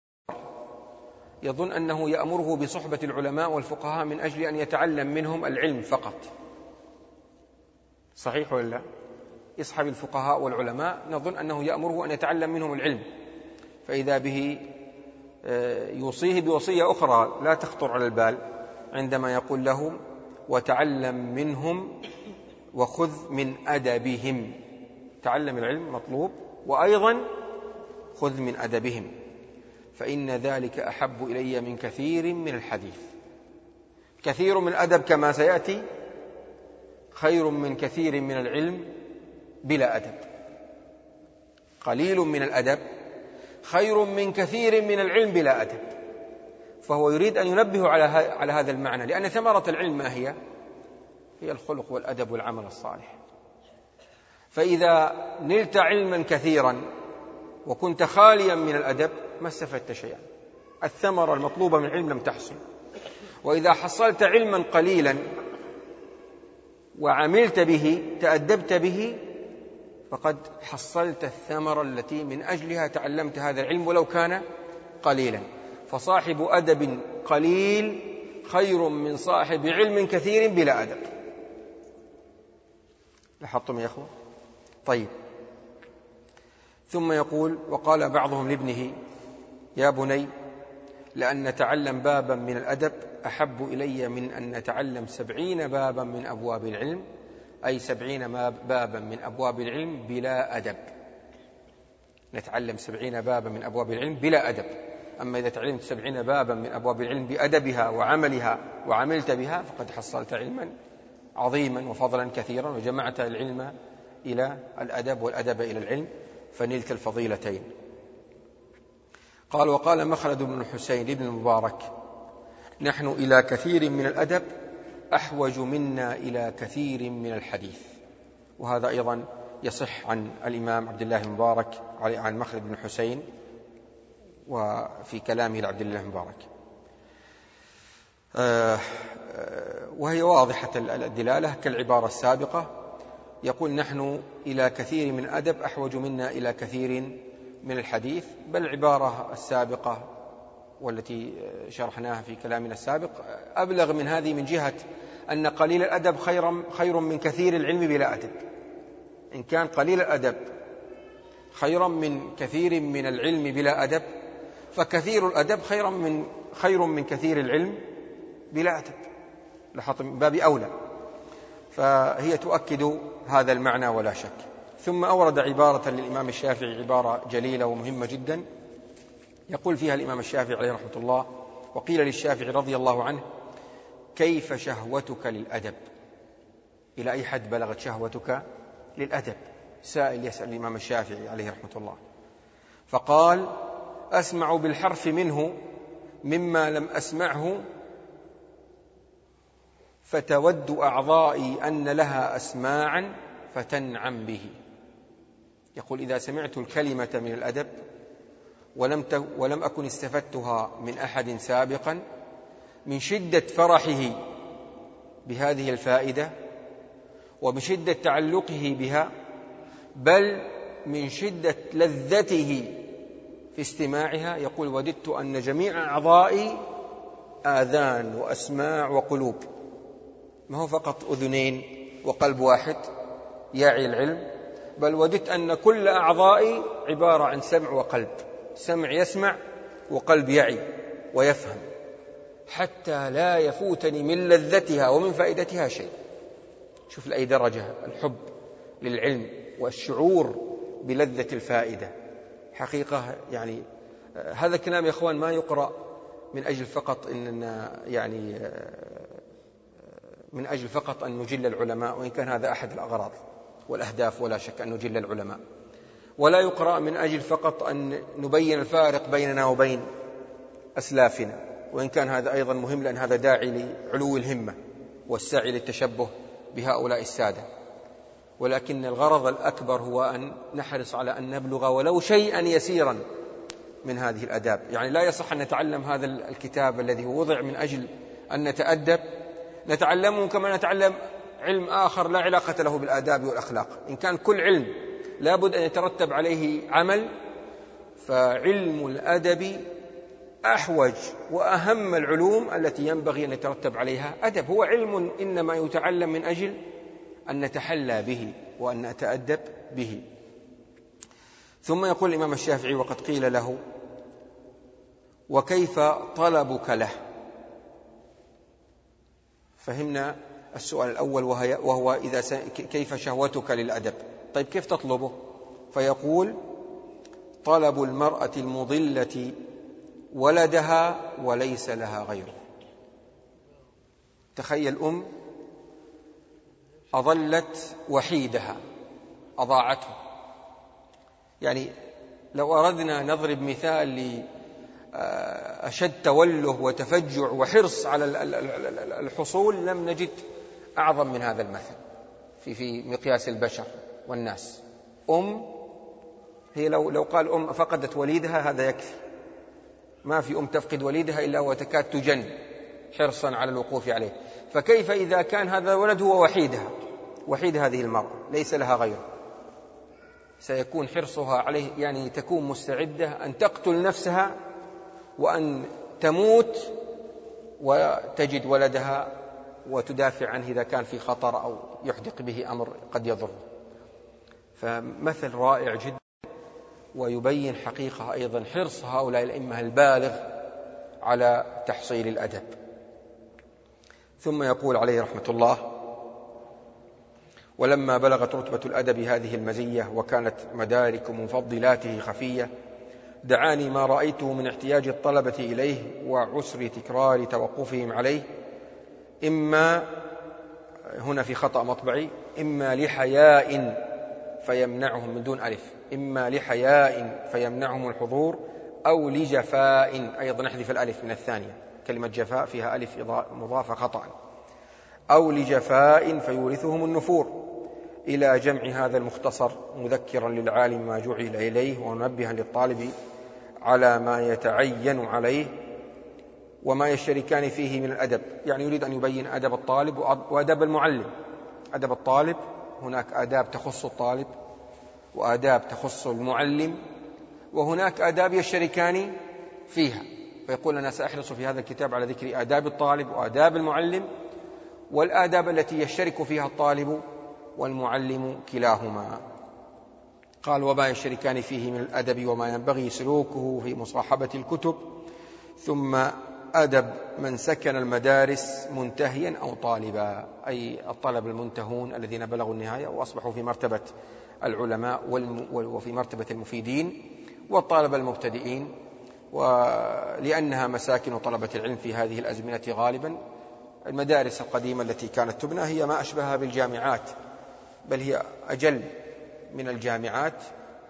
يظن أنه يأمره بصحبة العلماء والفقهاء من أجل أن يتعلم منهم العلم فقط. صحيح ولا لا؟ يصحب الفقهاء والعلماء نظن أنه يأمره أن يتعلم منهم العلم. فإذا به آه، يوصيه بوصية أخرى لا تخطر على البال عندما يقول له وتعلم منهم وخذ من أدبهم. تعلم العلم مطلوب وأيضا خذ من أدبهم. فإن ذلك أحب إلي من كثير من الحديث. كثير من الأدب كما سيأتي خير من كثير من العلم بلا أدب. قليل من الأدب خير من كثير من العلم بلا أدب. فهو يريد أن ينبه على على هذا المعنى لأن ثمرة العلم ما هي؟ هي الخلق والأدب والعمل الصالح. فإذا نلت علما كثيرا وكنت خاليا من الأدب ما استفدت شيئا. الثمرة المطلوبة من العلم لم تحصل. وإذا حصلت علما قليلا وعملت به تأدبت به فقد حصلت الثمرة التي من أجلها تعلمت هذا العلم ولو كان قليلا. فصاحب أدب قليل خير من صاحب علم كثير بلا أدب. لاحظتم يا أخوة؟ طيب. ثم يقول وقال بعضهم لابنه يا بني لأن نتعلم بابا من الأدب أحب إلي من أن نتعلم سبعين بابا من أبواب العلم. أي سبعين بابا من أبواب العلم بلا أدب. نتعلم سبعين بابا من أبواب العلم بلا أدب. أما إذا تعلمت سبعين بابا من أبواب العلم بأدبها وعملها وعملت بها فقد حصلت علما عظيما وفضلا كثيرا وجمعت العلم إلى الأدب والأدب إلى العلم فنلت الفضيلتين. قال وقال مخلد بن الحسين بن المبارك نحن إلى كثير من الأدب أحوج منا إلى كثير من الحديث. وهذا أيضا يصح عن الإمام عبد الله المبارك عن مخلد بن الحسين وفي كلامه لعبد الله المبارك. آه، آه، وهي واضحة الدلالة كالعبارة السابقة. يقول نحن إلى كثير من أدب أحوج منا إلى كثير من الحديث بل العبارة السابقة والتي شرحناها في كلامنا السابق أبلغ من هذه من جهة أن قليل الأدب خير, خير من كثير العلم بلا أدب. إن كان قليل الأدب خيرا من كثير من العلم بلا أدب فكثير الأدب خيرا من خير من كثير العلم بلا أدب. لاحظت من باب أولى. فهي تؤكد هذا المعنى ولا شك. ثم أورد عبارة للإمام الشافعي عبارة جليلة ومهمة جدا. يقول فيها الإمام الشافعي عليه رحمة الله وقيل للشافعي رضي الله عنه كيف شهوتك للأدب؟ إلى أي حد بلغت شهوتك للأدب؟ سائل يسأل الإمام الشافعي عليه رحمة الله. فقال أسمع بالحرف منه مما لم أسمعه فتود أعضائي أن لها أسماعا فتنعم به. يقول إذا سمعت الكلمة من الأدب ولم ولم أكن استفدتها من أحد سابقا من شدة فرحه بهذه الفائدة وبشدة تعلقه بها بل من شدة لذته في استماعها. يقول وددت أن جميع أعضائي آذان وأسماع وقلوب. ما هو فقط أذنين وقلب واحد يعي العلم بل وددت أن كل أعضائي عبارة عن سمع وقلب سمع يسمع وقلب يعي ويفهم. حتى لا يفوتني من لذتها ومن فائدتها شيء. شوف لأي درجة الحب للعلم والشعور بلذة الفائدة. حقيقة يعني هذا الكلام يا أخوان ما يقرأ من أجل فقط أننا يعني من أجل فقط أن نجل العلماء وإن كان هذا أحد الأغراض والأهداف ولا شك أن نجل العلماء. ولا يقرأ من أجل فقط أن نبين الفارق بيننا وبين أسلافنا. وإن كان هذا أيضا مهم لأن هذا داعي لعلو الهمة والسعي للتشبه بهؤلاء السادة. ولكن الغرض الأكبر هو أن نحرص على أن نبلغ ولو شيئا يسيرا من هذه الأداب. يعني لا يصح أن نتعلم هذا الكتاب الذي وضع من أجل أن نتأدب. نتعلمه كما نتعلم علم آخر لا علاقة له بالآداب والأخلاق. إن كان كل علم لابد أن يترتب عليه عمل فعلم الأدب أحوج وأهم العلوم التي ينبغي أن يترتب عليها أدب. هو علم إنما يتعلم من أجل أن نتحلى به وأن نتأدب به. ثم يقول الإمام الشافعي وقد قيل له وكيف طلبك له؟ فهمنا السؤال الأول وهو إذا كيف شهوتك للأدب؟ طيب كيف تطلبه؟ فيقول طلب المرأة المضلة ولدها وليس لها غيره. تخيل أم أضلت وحيدها أضاعته. يعني لو أردنا نضرب مثال لأشد توله وتفجع وحرص على الحصول لم نجد أعظم من هذا المثل في في مقياس البشر والناس. أم هي لو لو قال أم فقدت وليدها هذا يكفي. ما في أم تفقد وليدها إلا وتكاد تجن حرصا على الوقوف عليه. فكيف إذا كان هذا الولد هو وحيدها؟ وحيد هذه المرأة ليس لها غيره. سيكون حرصها عليه يعني تكون مستعدة أن تقتل نفسها وأن تموت وتجد ولدها وتدافع عنه إذا كان في خطر أو يحدق به أمر قد يضره. فمثل رائع جدا. ويبين حقيقة أيضا حرص هؤلاء الأئمة البالغ على تحصيل الأدب. ثم يقول عليه رحمة الله ولما بلغت رتبة الأدب هذه المزية وكانت مدارك مفضلاته خفية دعاني ما رأيته من احتياج الطلبة إليه وعسر تكرار توقفهم عليه إما هنا في خطأ مطبعي إما لحياء فيمنعهم من دون ألف. إما لحياء فيمنعهم الحضور أو لجفاء. أيضا نحذف الألف من الثانية. كلمة جفاء فيها ألف مضافة خطأ. أو لجفاء فيورثهم النفور. إلى جمع هذا المختصر مذكرا للعالم ما جعل إليه ومنبها للطالب على ما يتعين عليه وما يشتركان فيه من الأدب. يعني يريد أن يبين أدب الطالب وأدب المعلم. أدب الطالب هناك آداب تخص الطالب. وآداب تخص المعلم وهناك آداب يشتركان فيها. فيقول أنا سأحرص في هذا الكتاب على ذكر آداب الطالب وآداب المعلم والآداب التي يشترك فيها الطالب والمعلم كلاهما. قال وما يشتركان فيه من الأدب وما ينبغي سلوكه في مصاحبة الكتب ثم أدب من سكن المدارس منتهيا أو طالبا. أي الطلب المنتهون الذين بلغوا النهاية وأصبحوا في مرتبة العلماء وفي مرتبة المفيدين والطلبة المبتدئين ولأنها مساكن طلبة العلم في هذه الأزمنة غالبا. المدارس القديمة التي كانت تبنى هي ما أشبهها بالجامعات بل هي أجل من الجامعات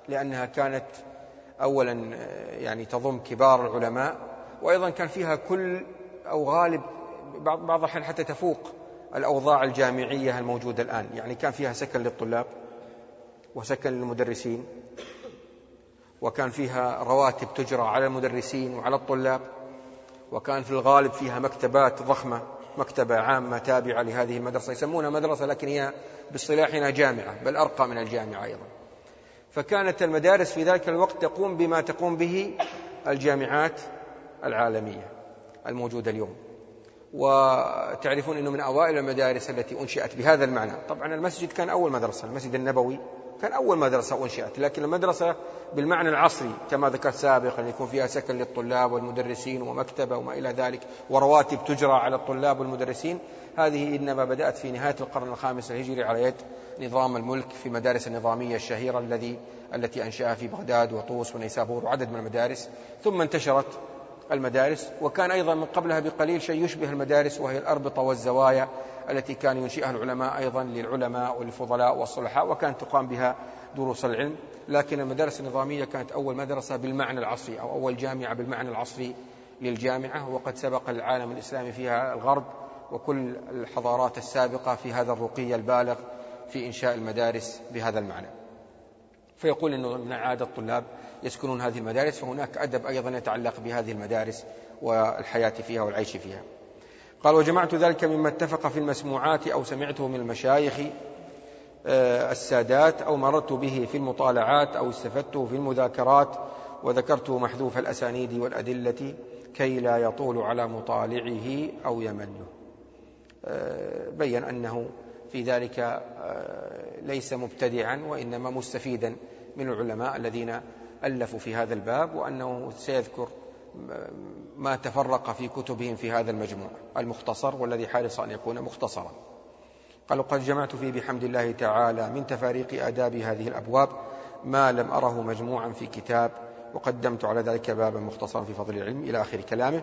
لأنها كانت أولا يعني تضم كبار العلماء وأيضا كان فيها كل أو غالب بعض الأحيان حتى تفوق الأوضاع الجامعية الموجودة الآن. يعني كان فيها سكن للطلاب وسكن للمدرسين وكان فيها رواتب تجرى على المدرسين وعلى الطلاب وكان في الغالب فيها مكتبات ضخمة مكتبة عامة تابعة لهذه المدرسة يسمونها مدرسة لكن هي باصطلاحنا جامعة بل أرقى من الجامعة أيضا. فكانت المدارس في ذلك الوقت تقوم بما تقوم به الجامعات العالمية الموجودة اليوم. وتعرفون أنه من أوائل المدارس التي أنشئت بهذا المعنى. طبعا المسجد كان أول مدرسة المسجد النبوي. كان أول مدرسة أنشئت لكن المدرسة بالمعنى العصري كما ذكرت سابقا يكون فيها سكن للطلاب والمدرسين ومكتبة وما إلى ذلك ورواتب تجرى على الطلاب والمدرسين. هذه إنما بدأت في نهاية القرن الخامس الهجري على يد نظام الملك في مدارس النظامية الشهيرة الذي التي أنشأها في بغداد وطوس ونيسابور وعدد من المدارس. ثم انتشرت المدارس وكان أيضا من قبلها بقليل شيء يشبه المدارس وهي الأربطة والزوايا. التي كان ينشئها العلماء أيضا للعلماء والفضلاء والصلحاء وكانت تقام بها دروس العلم. لكن المدارس النظامية كانت أول مدرسة بالمعنى العصري أو أول جامعة بالمعنى العصري للجامعة. وقد سبق العالم الإسلامي فيها الغرب وكل الحضارات السابقة في هذا الرقي البالغ في إنشاء المدارس بهذا المعنى. فيقول أنه من عادة الطلاب يسكنون هذه المدارس فهناك أدب أيضا يتعلق بهذه المدارس والحياة فيها والعيش فيها. قال وجمعت ذلك مما اتفق في المسموعات أو سمعته من المشايخ آه، السادات أو مررت به في المطالعات أو استفدته في المذاكرات وذكرته محذوف الأسانيد والأدلة كي لا يطول على مطالعه أو يمنه. آه، بين أنه في ذلك آه، ليس مبتدعا وإنما مستفيدا من العلماء الذين ألفوا في هذا الباب وأنه سيذكر ما تفرق في كتبهم في هذا المجموع المختصر والذي حارص أن يكون مختصرا. قالوا قد جمعت فيه بحمد الله تعالى من تفاريق آداب هذه الأبواب ما لم أره مجموعا في كتاب وقدمت على ذلك بابا مختصرا في فضل العلم إلى آخر كلامه.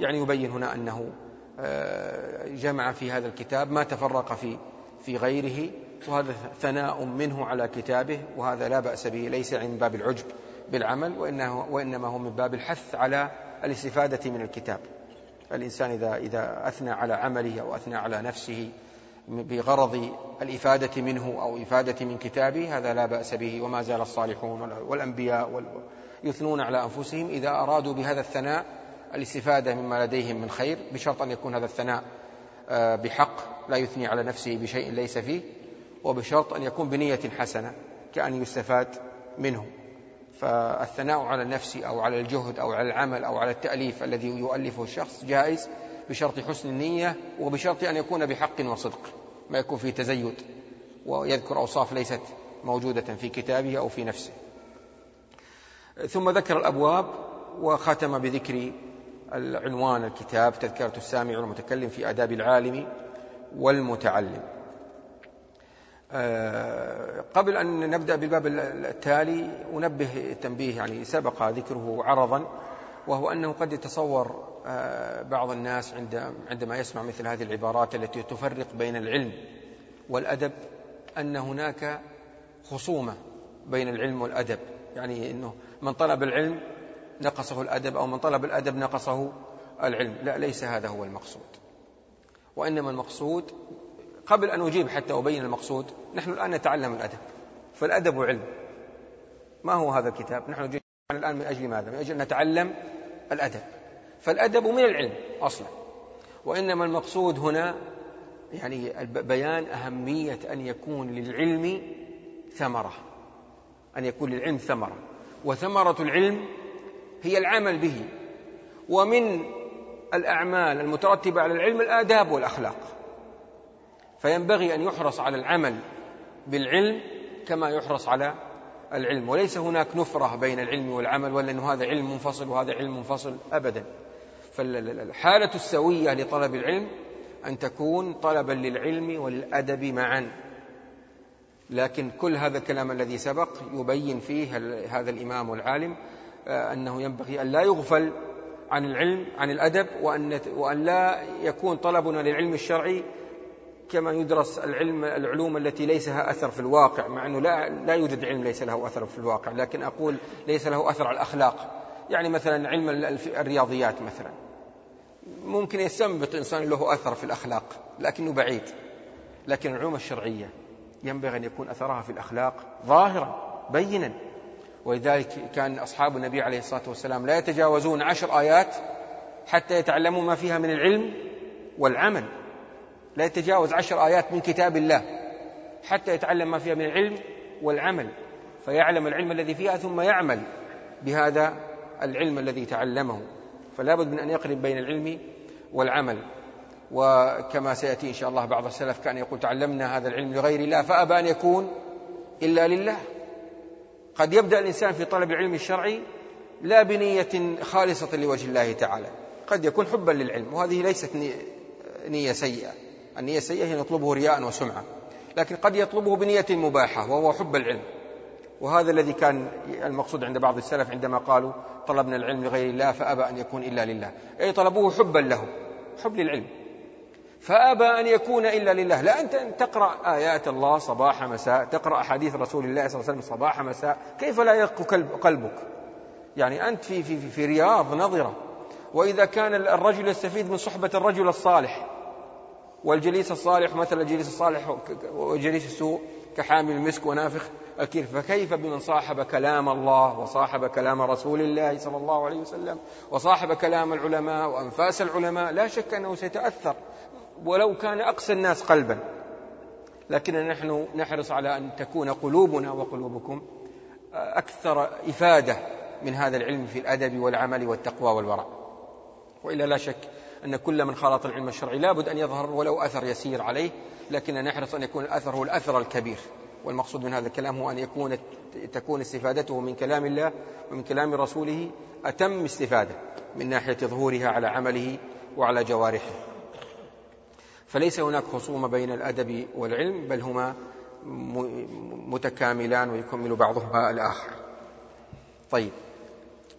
يعني يبين هنا أنه آه، جمع في هذا الكتاب ما تفرق في في غيره وهذا ثناء منه على كتابه وهذا لا بأس به ليس عن باب العجب. بالعمل وإنه وإنما هو من باب الحث على الاستفادة من الكتاب. الإنسان إذا إذا أثنى على عمله أو أثنى على نفسه بغرض الإفادة منه أو إفادة من كتابه هذا لا بأس به وما زال الصالحون والأنبياء يثنون على أنفسهم إذا أرادوا بهذا الثناء الاستفادة مما لديهم من خير بشرط أن يكون هذا الثناء آه، بحق لا يثني على نفسه بشيء ليس فيه وبشرط أن يكون بنية حسنة كأن يستفاد منه. فالثناء على النفس أو على الجهد أو على العمل أو على التأليف الذي يؤلفه الشخص جائز بشرط حسن النية وبشرط أن يكون بحق وصدق ما يكون فيه تزيد ويذكر أوصاف ليست موجودة في كتابه أو في نفسه. ثم ذكر الأبواب وختم بذكر العنوان الكتاب تذكرة السامع والمتكلم في آداب العالم والمتعلم. قبل أن نبدأ بالباب التالي أنبه تنبيه يعني سبق ذكره عرضا وهو أنه قد يتصور آه، بعض الناس عندما يسمع مثل هذه العبارات التي تفرق بين العلم والأدب أن هناك خصومة بين العلم والأدب. يعني أنه من طلب العلم نقصه الأدب أو من طلب الأدب نقصه العلم. لا ليس هذا هو المقصود. وإنما المقصود قبل أن أجيب حتى أبين المقصود نحن الآن نتعلم الأدب. فالأدب علم. ما هو هذا الكتاب؟ نحن جينا الآن من أجل ماذا؟ من أجل نتعلم الأدب. فالأدب من العلم أصلا. وإنما المقصود هنا يعني بيان أهمية أن يكون للعلم ثمرة. أن يكون للعلم ثمرة. وثمرة العلم هي العمل به. ومن الأعمال المترتبة على العلم الآداب والأخلاق. فينبغي أن يحرص على العمل بالعلم كما يحرص على العلم وليس هناك نفرة بين العلم والعمل ولا أنه هذا علم منفصل وهذا علم منفصل أبدا. فالحالة السوية لطلب العلم أن تكون طلبا للعلم والأدب معا. لكن كل هذا الكلام الذي سبق يبين فيه هذا الإمام والعالم آه، أنه ينبغي أن لا يغفل عن العلم عن الأدب وأن, وأن لا يكون طلبنا للعلم الشرعي كما يدرس العلم العلوم التي ليس لها أثر في الواقع مع أنه لا, لا يوجد علم ليس له أثر في الواقع لكن أقول ليس له أثر على الأخلاق. يعني مثلا علم الرياضيات مثلا. ممكن يستنبط إنسان له أثر في الأخلاق لكنه بعيد. لكن العلوم الشرعية ينبغي أن يكون أثرها في الأخلاق ظاهرا بينا. ولذلك كان أصحاب النبي عليه الصلاة والسلام لا يتجاوزون عشر آيات حتى يتعلموا ما فيها من العلم والعمل. لا يتجاوز عشر آيات من كتاب الله حتى يتعلم ما فيها من العلم والعمل فيعلم العلم الذي فيها ثم يعمل بهذا العلم الذي تعلمه. فلا بد من أن يقرب بين العلم والعمل. وكما سيأتي إن شاء الله بعض السلف كان يقول تعلمنا هذا العلم لغير الله فأبى أن يكون إلا لله. قد يبدأ الإنسان في طلب العلم الشرعي لا بنية خالصة لوجه الله تعالى قد يكون حبا للعلم وهذه ليست نية سيئة. النية السيئة هي نطلبه رياء وسمعة. لكن قد يطلبه بنية مباحة وهو حب العلم. وهذا الذي كان المقصود عند بعض السلف عندما قالوا طلبنا العلم لغير الله فأبى أن يكون إلا لله. أي طلبوه حبا له حب للعلم. فأبى أن يكون إلا لله. لا أنت تقرأ آيات الله صباح مساء تقرأ أحاديث رسول الله صلى الله عليه وسلم صباح مساء كيف لا يرق قلبك؟ يعني أنت في, في, في رياض نظرة. وإذا كان الرجل يستفيد من صحبة الرجل الصالح والجليس الصالح مثل الجليس الصالح وجليس السوء كحامل المسك ونافخ الكير فكيف بمن صاحب كلام الله وصاحب كلام رسول الله صلى الله عليه وسلم وصاحب كلام العلماء وأنفاس العلماء؟ لا شك أنه سيتأثر ولو كان أقسى الناس قلبا. لكننا نحن نحرص على أن تكون قلوبنا وقلوبكم أكثر إفادة من هذا العلم في الأدب والعمل والتقوى والورع. وإلا لا شك أن كل من خالط العلم الشرعي لابد أن يظهر ولو أثر يسير عليه لكننا نحرص أن يكون الأثر هو الأثر الكبير. والمقصود من هذا الكلام هو أن يكون تكون استفادته من كلام الله ومن كلام رسوله أتم استفادة من ناحية ظهورها على عمله وعلى جوارحه. فليس هناك خصومة بين الأدب والعلم بل هما متكاملان ويكمل بعضهما الآخر. طيب.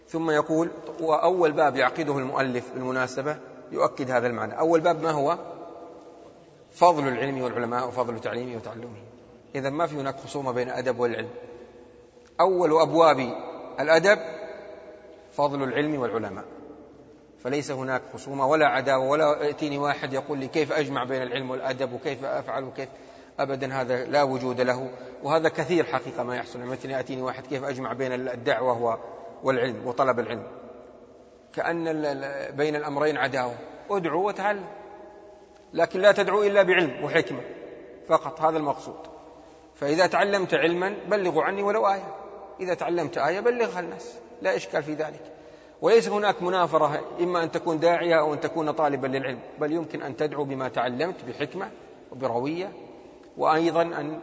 ثم يقول وأول باب يعقده المؤلف بالمناسبة يؤكد هذا المعنى. أول باب ما هو؟ فضل العلم والعلماء وفضل تعليمه وتعلمه. إذا ما في هناك خصومة بين الأدب والعلم. أول أبواب الأدب فضل العلم والعلماء. فليس هناك خصومة ولا عداوة ولا يأتيني واحد يقول لي كيف أجمع بين العلم والأدب وكيف أفعل وكيف؟ أبدا هذا لا وجود له. وهذا كثير حقيقة ما يحصل. مثلا يأتيني واحد كيف أجمع بين الدعوة والعلم وطلب العلم. كأن بين الأمرين عداوة. ادعو وتعلم. لكن لا تدعو إلا بعلم وحكمة. فقط. هذا المقصود. فإذا تعلمت علما بلغوا عني ولو آية. إذا تعلمت آية بلغها الناس. لا إشكال في ذلك. وليس هناك منافرة إما أن تكون داعية أو أن تكون طالبا للعلم. بل يمكن أن تدعو بما تعلمت بحكمة وبروية. وأيضا أن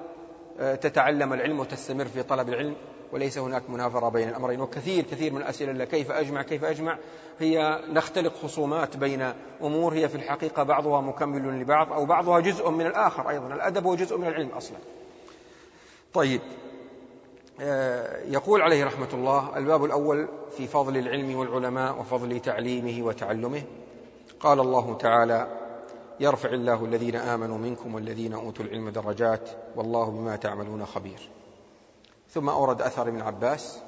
آه، تتعلم العلم وتستمر في طلب العلم. وليس هناك منافرة بين الأمرين. وكثير كثير من الأسئلة كيف أجمع كيف أجمع؟ هي نختلق خصومات بين أمور هي في الحقيقة بعضها مكمل لبعض أو بعضها جزء من الآخر أيضا. الأدب هو جزء من العلم أصلا. طيب. آه، يقول عليه رحمة الله الباب الأول في فضل العلم والعلماء وفضل تعليمه وتعلمه. قال الله تعالى يرفع الله الذين آمنوا منكم والذين أوتوا العلم درجات والله بما تعملون خبير. ثم أورد أثر ابن عباس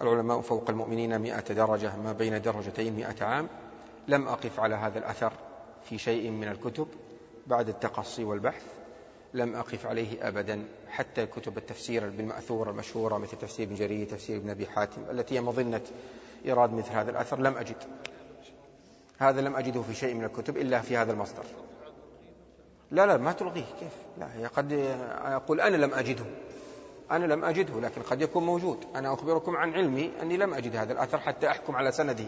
العلماء فوق المؤمنين مئة درجة ما بين درجتين مئة عام. لم أقف على هذا الأثر في شيء من الكتب بعد التقصي والبحث. لم أقف عليه أبدا حتى كتب التفسير بالمأثور المشهورة مثل تفسير ابن جرير تفسير ابن أبي حاتم التي هي مظنة إيراد مثل هذا الأثر. لم أجد. هذا لم أجده في شيء من الكتب إلا في هذا المصدر. لا لا ما تلغيه كيف؟ لا قد أقول أنا لم أجده. أنا لم أجده لكن قد يكون موجود. أنا أخبركم عن علمي أني لم أجد هذا الأثر حتى أحكم على سنده.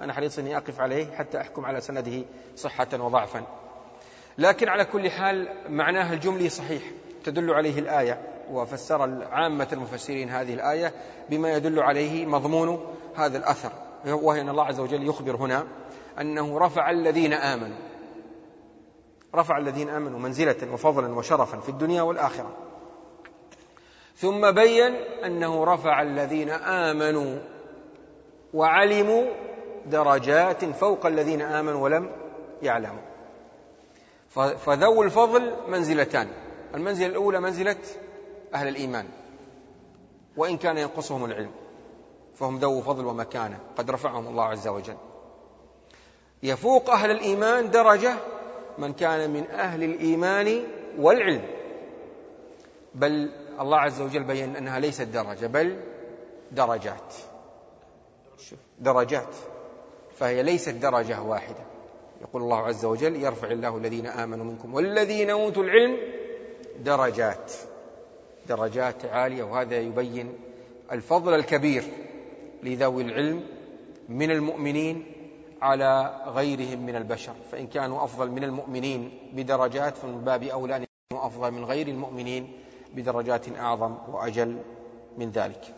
أنا حريص أني أقف عليه حتى أحكم على سنده صحة وضعفا. لكن على كل حال معناه الجملي صحيح. تدل عليه الآية وفسر عامة المفسرين هذه الآية بما يدل عليه مضمون هذا الأثر. وهي أن الله عز وجل يخبر هنا أنه رفع الذين آمنوا. رفع الذين آمنوا منزلة وفضلا وشرفا في الدنيا والآخرة. ثم بين أنه رفع الذين آمنوا وعلموا درجات فوق الذين آمنوا ولم يعلموا. فذو الفضل منزلتان. المنزلة الأولى منزلة أهل الإيمان وإن كان ينقصهم العلم فهم ذو فضل ومكانة قد رفعهم الله عز وجل. يفوق أهل الإيمان درجة من كان من أهل الإيمان والعلم بل الله عز وجل بين أنها ليست درجة بل درجات. درجات. فهي ليست درجة واحدة. يقول الله عز وجل يرفع الله الذين آمنوا منكم والذين أوتوا العلم درجات. درجات عالية وهذا يبين الفضل الكبير لذوي العلم من المؤمنين على غيرهم من البشر. فإن كانوا أفضل من المؤمنين بدرجات فمن باب أولى أن يكونوا أفضل من غير المؤمنين بدرجات أعظم وأجل من ذلك.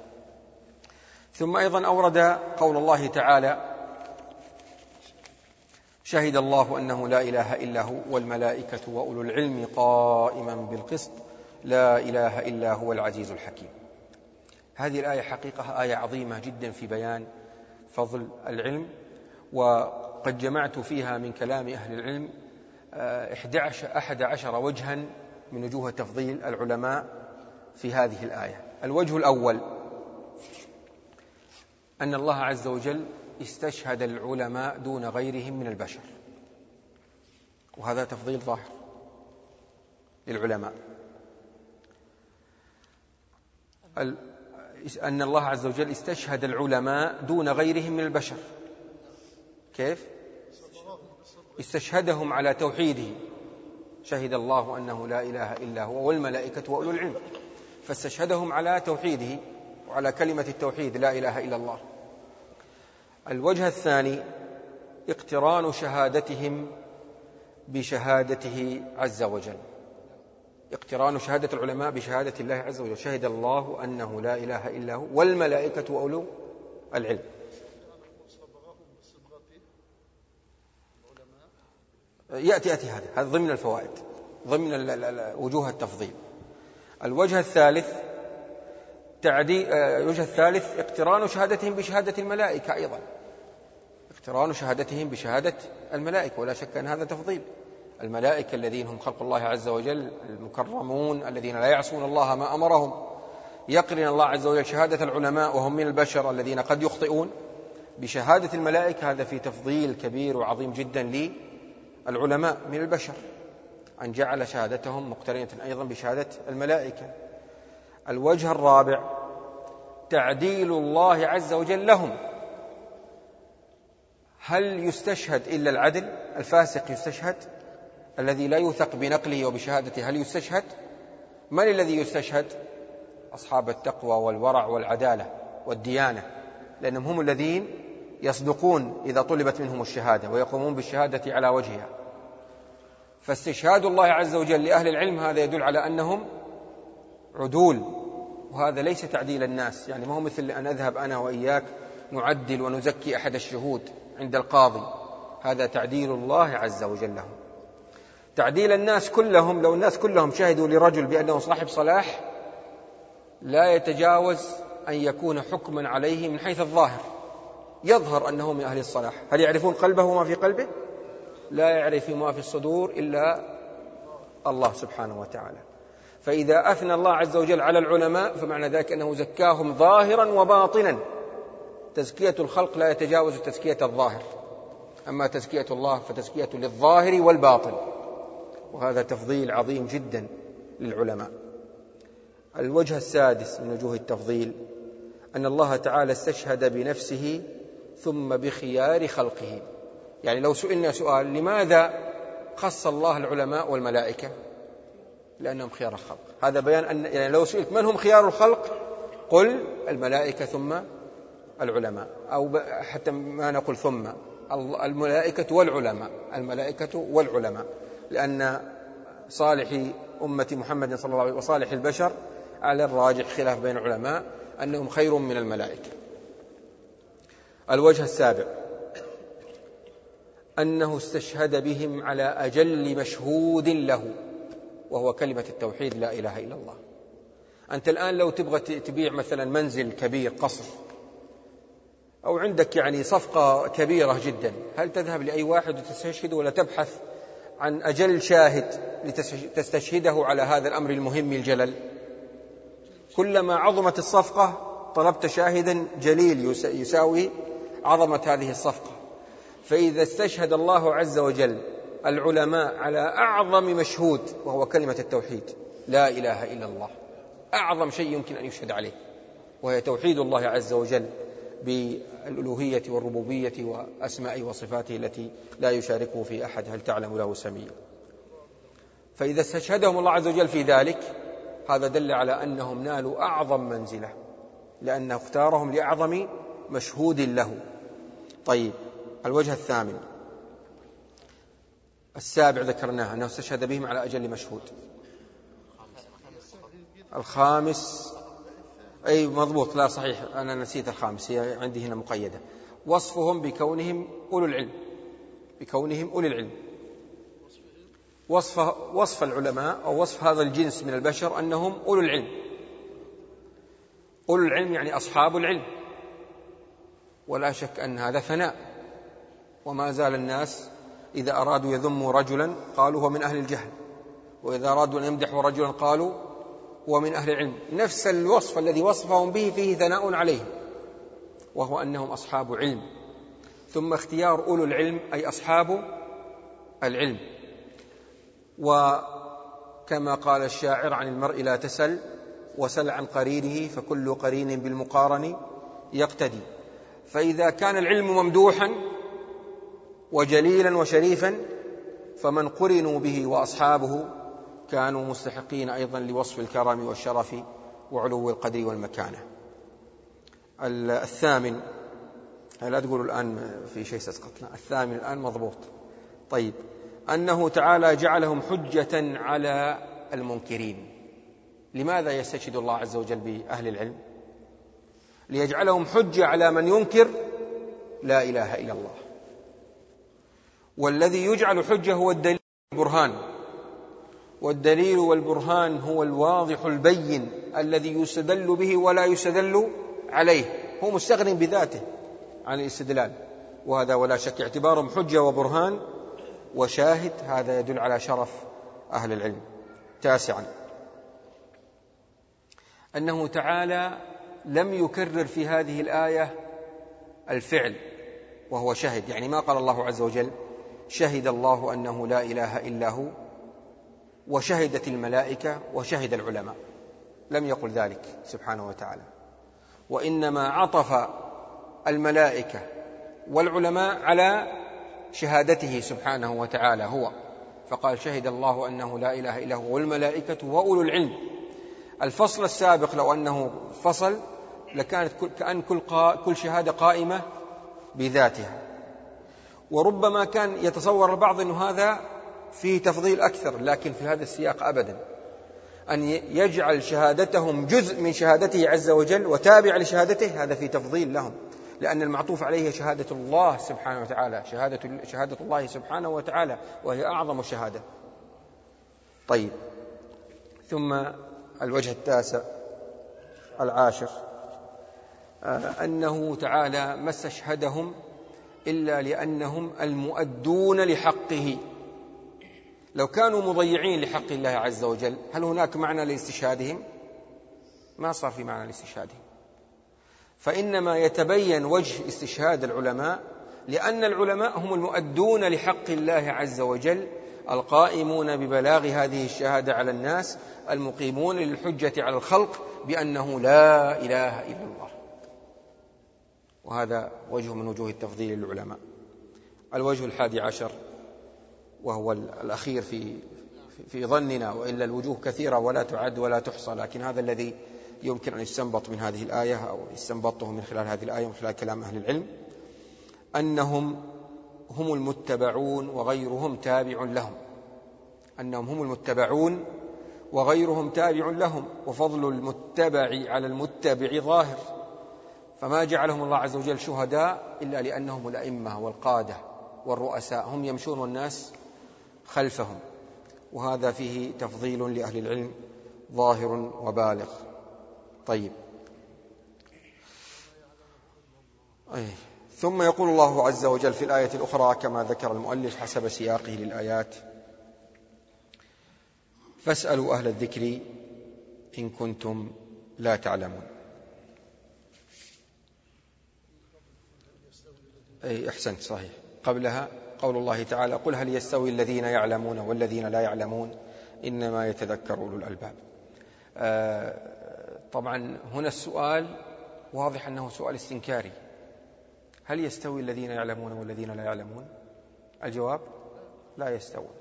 ثم أيضا أورد قول الله تعالى شهد الله أنه لا إله إلا هو والملائكة وأولو العلم قائما بالقسط لا إله إلا هو العزيز الحكيم. هذه الآية حقيقة آية عظيمة جدا في بيان فضل العلم وقد جمعت فيها من كلام أهل العلم آه، أحد عشر وجها من وجوه تفضيل العلماء في هذه الآية. الوجه الأول أن الله عز وجل استشهد العلماء دون غيرهم من البشر. وهذا تفضيل ظاهر للعلماء. أن الله عز وجل استشهد العلماء دون غيرهم من البشر. كيف؟ استشهدهم على توحيده. شهد الله أنه لا إله إلا هو والملائكة وأولو العلم. فاستشهدهم على توحيده وعلى كلمة التوحيد لا إله إلا الله. الوجه الثاني اقتران شهادتهم بشهادته عز وجل. اقتران شهادة العلماء بشهادة الله عز وجل. شهد الله أنه لا إله إلا هو والملائكة وأولو العلم. يأتي يأتي هذا هذا ضمن الفوائد. ضمن وجوه التفضيل. الوجه الثالث تعدي آه، الوجه الثالث اقتران شهادتهم بشهادة الملائكة أيضا. اقتران شهادتهم بشهادة الملائكة ولا شك أن هذا تفضيل. الملائكة الذين هم خلق الله عز وجل المكرمون الذين لا يعصون الله ما أمرهم. يقرن الله عز وجل شهادة العلماء وهم من البشر الذين قد يخطئون. بشهادة الملائكة هذا في تفضيل كبير وعظيم جدا للعلماء من البشر أن جعل شهادتهم مقترنة أيضا بشهادة الملائكة. الوجه الرابع تعديل الله عز وجل لهم. هل يستشهد إلا العدل؟ الفاسق يستشهد؟ الذي لا يوثق بنقله وبشهادته هل يستشهد؟ من الذي يستشهد؟ أصحاب التقوى والورع والعدالة والديانة لأنهم هم الذين يصدقون إذا طلبت منهم الشهادة ويقومون بالشهادة على وجهها. فاستشهاد الله عز وجل لأهل العلم هذا يدل على أنهم عدول وهذا ليس تعديل الناس يعني ما هو مثل أن أذهب أنا وإياك نعدل ونزكي أحد الشهود عند القاضي. هذا تعديل الله عز وجل لهم. تعديل الناس كلهم لو الناس كلهم شهدوا لرجل بأنه صاحب صلاح لا يتجاوز أن يكون حكما عليه من حيث الظاهر. يظهر أنه من أهل الصلاح. هل يعرفون قلبه وما في قلبه؟ لا يعرف ما في الصدور إلا الله سبحانه وتعالى. فإذا أثنى الله عز وجل على العلماء فمعنى ذلك أنه زكاهم ظاهرا وباطنا. تزكية الخلق لا يتجاوز تزكية الظاهر. أما تزكية الله فتزكية للظاهر والباطن. وهذا تفضيل عظيم جدا للعلماء. الوجه السادس من وجوه التفضيل أن الله تعالى استشهد بنفسه ثم بخيار خلقه. يعني لو سئلنا سؤال لماذا خص الله العلماء والملائكة؟ لأنهم خيار الخلق. هذا بيان أن يعني لو سئلت من هم خيار الخلق؟ قل الملائكة ثم العلماء. أو حتى ما نقول ثم. الملائكة والعلماء. الملائكة والعلماء. لأن صالح أمة محمد صلى الله عليه وسلم وصالح البشر على الراجح خلاف بين العلماء أنهم خير من الملائكة. الوجه السابع. أنه استشهد بهم على أجل مشهود له وهو كلمة التوحيد لا إله إلا الله. أنت الآن لو تبغى تبيع مثلا منزل كبير قصر أو عندك يعني صفقة كبيرة جدا هل تذهب لأي واحد وتستشهد ولا تبحث عن أجل شاهد لتستشهده على هذا الأمر المهم الجلل؟ كلما عظمت الصفقة طلبت شاهدا جليل يساوي عظمة هذه الصفقة. فإذا استشهد الله عز وجل العلماء على أعظم مشهود وهو كلمة التوحيد لا إله إلا الله. أعظم شيء يمكن أن يشهد عليه وهي توحيد الله عز وجل بالألوهية والربوبية وأسمائه وصفاته التي لا يشاركه في أحد. هل تعلم له سميا؟ فإذا استشهدهم الله عز وجل في ذلك هذا دل على أنهم نالوا أعظم منزلة لأنه اختارهم لأعظم مشهود له. طيب الوجه الثامن. السابع ذكرناه أنه استشهد بهم على أجل مشهود. الخامس. أي مضبوط لا صحيح أنا نسيت الخامس هي عندي هنا مقيدة. وصفهم بكونهم أولو العلم. بكونهم أولي العلم. وصف وصف العلماء أو وصف هذا الجنس من البشر أنهم أولو العلم. أولو العلم يعني أصحاب العلم. ولا شك أن هذا ثناء وما زال الناس إذا أرادوا يذموا رجلا قالوا هو من أهل الجهل. وإذا أرادوا أن يمدحوا رجلا قالوا هو من أهل العلم. نفس الوصف الذي وصفهم به فيه ثناء عليه وهو أنهم أصحاب علم. ثم اختيار أولو العلم أي أصحاب العلم. وكما قال الشاعر عن المرء لا تسل وسل عن قرينه فكل قرين بالمقارن يقتدي. فإذا كان العلم ممدوحا وجليلا وشريفا فمن قرنوا به وأصحابه كانوا مستحقين أيضا لوصف الكرم والشرف وعلو القدر والمكانة. الثامن لا تقولوا الآن في شيء سقط لا الثامن الآن مضبوط. طيب أنه تعالى جعلهم حجة على المنكرين. لماذا يستشهد الله عز وجل بأهل العلم؟ ليجعلهم حجة على من ينكر لا إله إلا الله. والذي يجعل حجة هو الدليل والبرهان. والدليل والبرهان هو الواضح البين الذي يستدل به ولا يستدل عليه. هو مستغن بذاته عن الاستدلال. وهذا ولا شك اعتبارهم حجة وبرهان. وشاهد هذا يدل على شرف أهل العلم. تاسعا. أنه تعالى لم يكرر في هذه الآية الفعل وهو شهد. يعني ما قال الله عز وجل شهد الله أنه لا إله إلا هو وشهدت الملائكة وشهد العلماء. لم يقل ذلك سبحانه وتعالى. وإنما عطف الملائكة والعلماء على شهادته سبحانه وتعالى هو. فقال شهد الله أنه لا إله إلا هو والملائكة وأولو العلم. الفصل السابق لو أنه فصل لكانت كأن كل, كل شهادة قائمة بذاتها. وربما كان يتصور البعض أن هذا فيه تفضيل أكثر لكن في هذا السياق أبدا. أن يجعل شهادتهم جزء من شهادته عز وجل وتابع لشهادته هذا في تفضيل لهم. لأن المعطوف عليه شهادة الله سبحانه وتعالى شهادة, شهادة الله سبحانه وتعالى وهي أعظم شهادة طيب. ثم الوجه التاسع العاشر. آه، أنه تعالى ما استشهدهم إلا لأنهم المؤدون لحقه. لو كانوا مضيعين لحق الله عز وجل هل هناك معنى لاستشهادهم؟ ما صار في معنى لاستشهادهم. فإنما يتبين وجه استشهاد العلماء لأن العلماء هم المؤدون لحق الله عز وجل القائمون ببلاغ هذه الشهادة على الناس المقيمون للحجة على الخلق بأنه لا إله إلا الله. وهذا وجه من وجوه التفضيل للعلماء. الوجه الحادي عشر وهو الأخير في في ظننا وإلا الوجوه كثيرة ولا تعد ولا تحصى لكن هذا الذي يمكن أن يستنبط من هذه الآية أو يستنبطه من خلال هذه الآية ومن خلال كلام أهل العلم أنهم هم المتبعون وغيرهم تابع لهم. أنهم هم المتبعون وغيرهم تابع لهم وفضل المتبع على المتبع ظاهر. فما جعلهم الله عز وجل شهداء إلا لأنهم الأئمة والقادة والرؤساء هم يمشون والناس خلفهم. وهذا فيه تفضيل لأهل العلم ظاهر وبالغ. طيب. أي. ثم يقول الله عز وجل في الآية الأخرى كما ذكر المؤلف حسب سياقه للآيات فاسألوا أهل الذكر إن كنتم لا تعلمون. أي أحسنت صحيح. قبلها قول الله تعالى قل هل يستوي الذين يعلمون والذين لا يعلمون؟ إنما يتذكر أولو الألباب. آه طبعا هنا السؤال واضح أنه سؤال استنكاري. هل يستوي الذين يعلمون والذين لا يعلمون؟ الجواب لا يستوون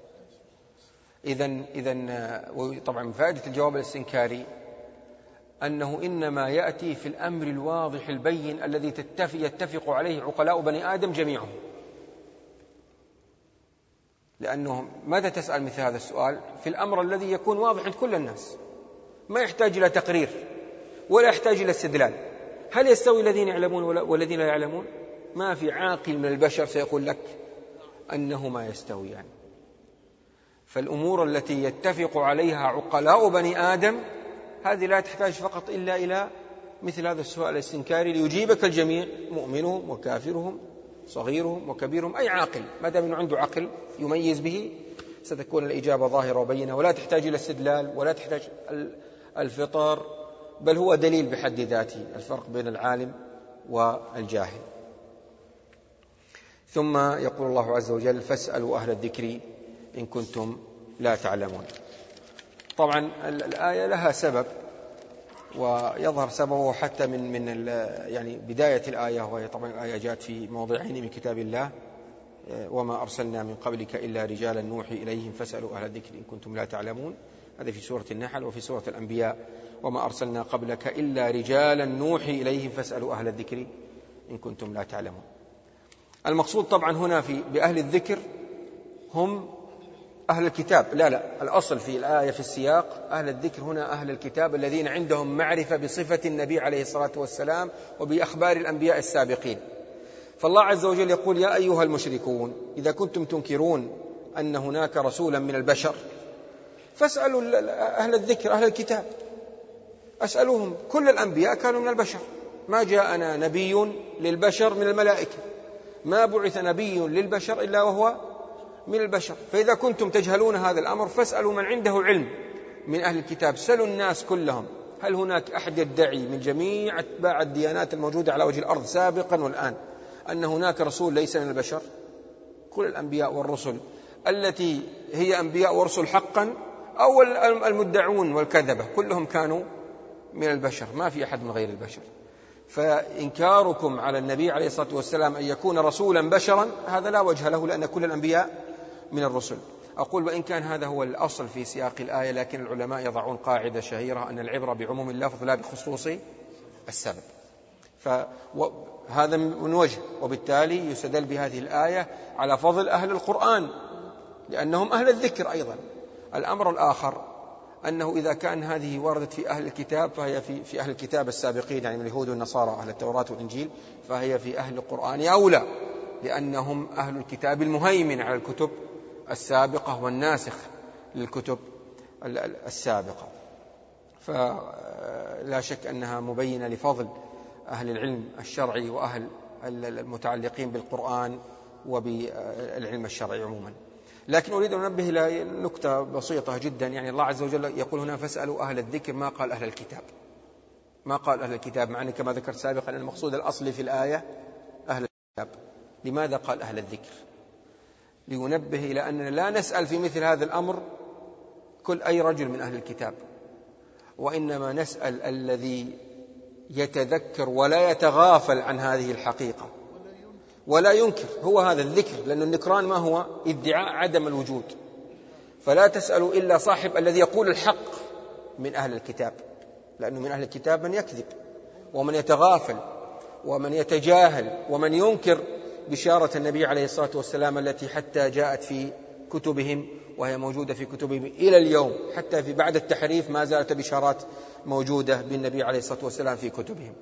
إذا إذا طبعا فائدة الجواب الاستنكاري أنه إنما يأتي في الأمر الواضح البين الذي يتفق عليه عقلاء بني آدم جميعهم. لأنه ماذا تسأل مثل هذا السؤال؟ في الأمر الذي يكون واضح عند كل الناس. ما يحتاج إلى تقرير ولا يحتاج إلى استدلال. هل يستوي الذين يعلمون والذين لا يعلمون؟ ما في عاقل من البشر سيقول لك أنه ما يستويان يعني. فالأمور التي يتفق عليها عقلاء بني آدم هذه لا تحتاج فقط إلا إلى مثل هذا السؤال الاستنكاري ليجيبك الجميع مؤمنهم وكافرهم صغيرهم وكبيرهم أي عاقل ما دام عنده عقل يميز به ستكون الإجابة ظاهرة وبينة ولا تحتاج إلى استدلال ولا تحتاج الفطار بل هو دليل بحد ذاته الفرق بين العالم والجاهل ثم يقول الله عز وجل فاسألوا أهل الذكر إن كنتم لا تعلمون. طبعا الآية لها سبب ويظهر سببه حتى من من يعني بداية الآية وهي طبعا الآية جاءت في موضعين من كتاب الله. وما أرسلنا من قبلك إلا رجالا نوحي إليهم فاسألوا أهل الذكر إن كنتم لا تعلمون. هذا في سورة النحل وفي سورة الأنبياء. وما أرسلنا قبلك إلا رجالا نوحي إليهم فاسألوا أهل الذكر إن كنتم لا تعلمون. المقصود طبعا هنا في بأهل الذكر هم أهل الكتاب. لا لا الأصل في الآية في السياق أهل الذكر هنا أهل الكتاب الذين عندهم معرفة بصفة النبي عليه الصلاة والسلام وبأخبار الأنبياء السابقين. فالله عز وجل يقول يا أيها المشركون إذا كنتم تنكرون أن هناك رسولا من البشر فاسألوا أهل الذكر أهل الكتاب. أسألوهم كل الأنبياء كانوا من البشر. ما جاءنا نبي للبشر من الملائكة. ما بعث نبي للبشر إلا وهو من البشر. فإذا كنتم تجهلون هذا الأمر فاسألوا من عنده علم من أهل الكتاب. سلوا الناس كلهم. هل هناك أحد يدعي من جميع أتباع الديانات الموجودة على وجه الأرض سابقا والآن أن هناك رسول ليس من البشر؟ كل الأنبياء والرسل. التي هي أنبياء ورسل حقا أو المدعون والكذبة. كلهم كانوا من البشر. ما في أحد من غير البشر. فإنكاركم على النبي عليه الصلاة والسلام أن يكون رسولا بشرا هذا لا وجه له لأن كل الأنبياء من الرسل. أقول وإن كان هذا هو الأصل في سياق الآية لكن العلماء يضعون قاعدة شهيرة أن العبرة بعموم اللفظ لا بخصوص السبب. فهذا من وجه وبالتالي يستدل بهذه الآية على فضل أهل القرآن لأنهم أهل الذكر أيضا. الأمر الآخر أنه إذا كان هذه وردت في أهل الكتاب فهي في, في أهل الكتاب السابقين يعني من اليهود والنصارى أهل التوراة والإنجيل فهي في أهل القرآن أولى لأنهم أهل الكتاب المهيمن على الكتب السابقة والناسخ للكتب السابقة. فلا شك أنها مبينة لفضل أهل العلم الشرعي وأهل المتعلقين بالقرآن وبالعلم الشرعي عموما. لكن أريد أن أنبه إلى نكتة بسيطة جدا. يعني الله عز وجل يقول هنا فاسألوا أهل الذكر ما قال أهل الكتاب. ما قال أهل الكتاب؟ مع أن كما ذكرت سابقا المقصود الأصلي في الآية أهل الكتاب. لماذا قال أهل الذكر؟ لينبه إلى أننا لا نسأل في مثل هذا الأمر كل أي رجل من أهل الكتاب. وإنما نسأل الذي يتذكر ولا يتغافل عن هذه الحقيقة. ولا ينكر هو هذا الذكر لأن النكران ما هو؟ ادعاء عدم الوجود. فلا تسألوا إلا صاحب الذي يقول الحق من أهل الكتاب لأنه من أهل الكتاب من يكذب ومن يتغافل ومن يتجاهل ومن ينكر بشارة النبي عليه الصلاة والسلام التي حتى جاءت في كتبهم وهي موجودة في كتبهم إلى اليوم حتى في بعد التحريف ما زالت بشارات موجودة بالنبي عليه الصلاة والسلام في كتبهم.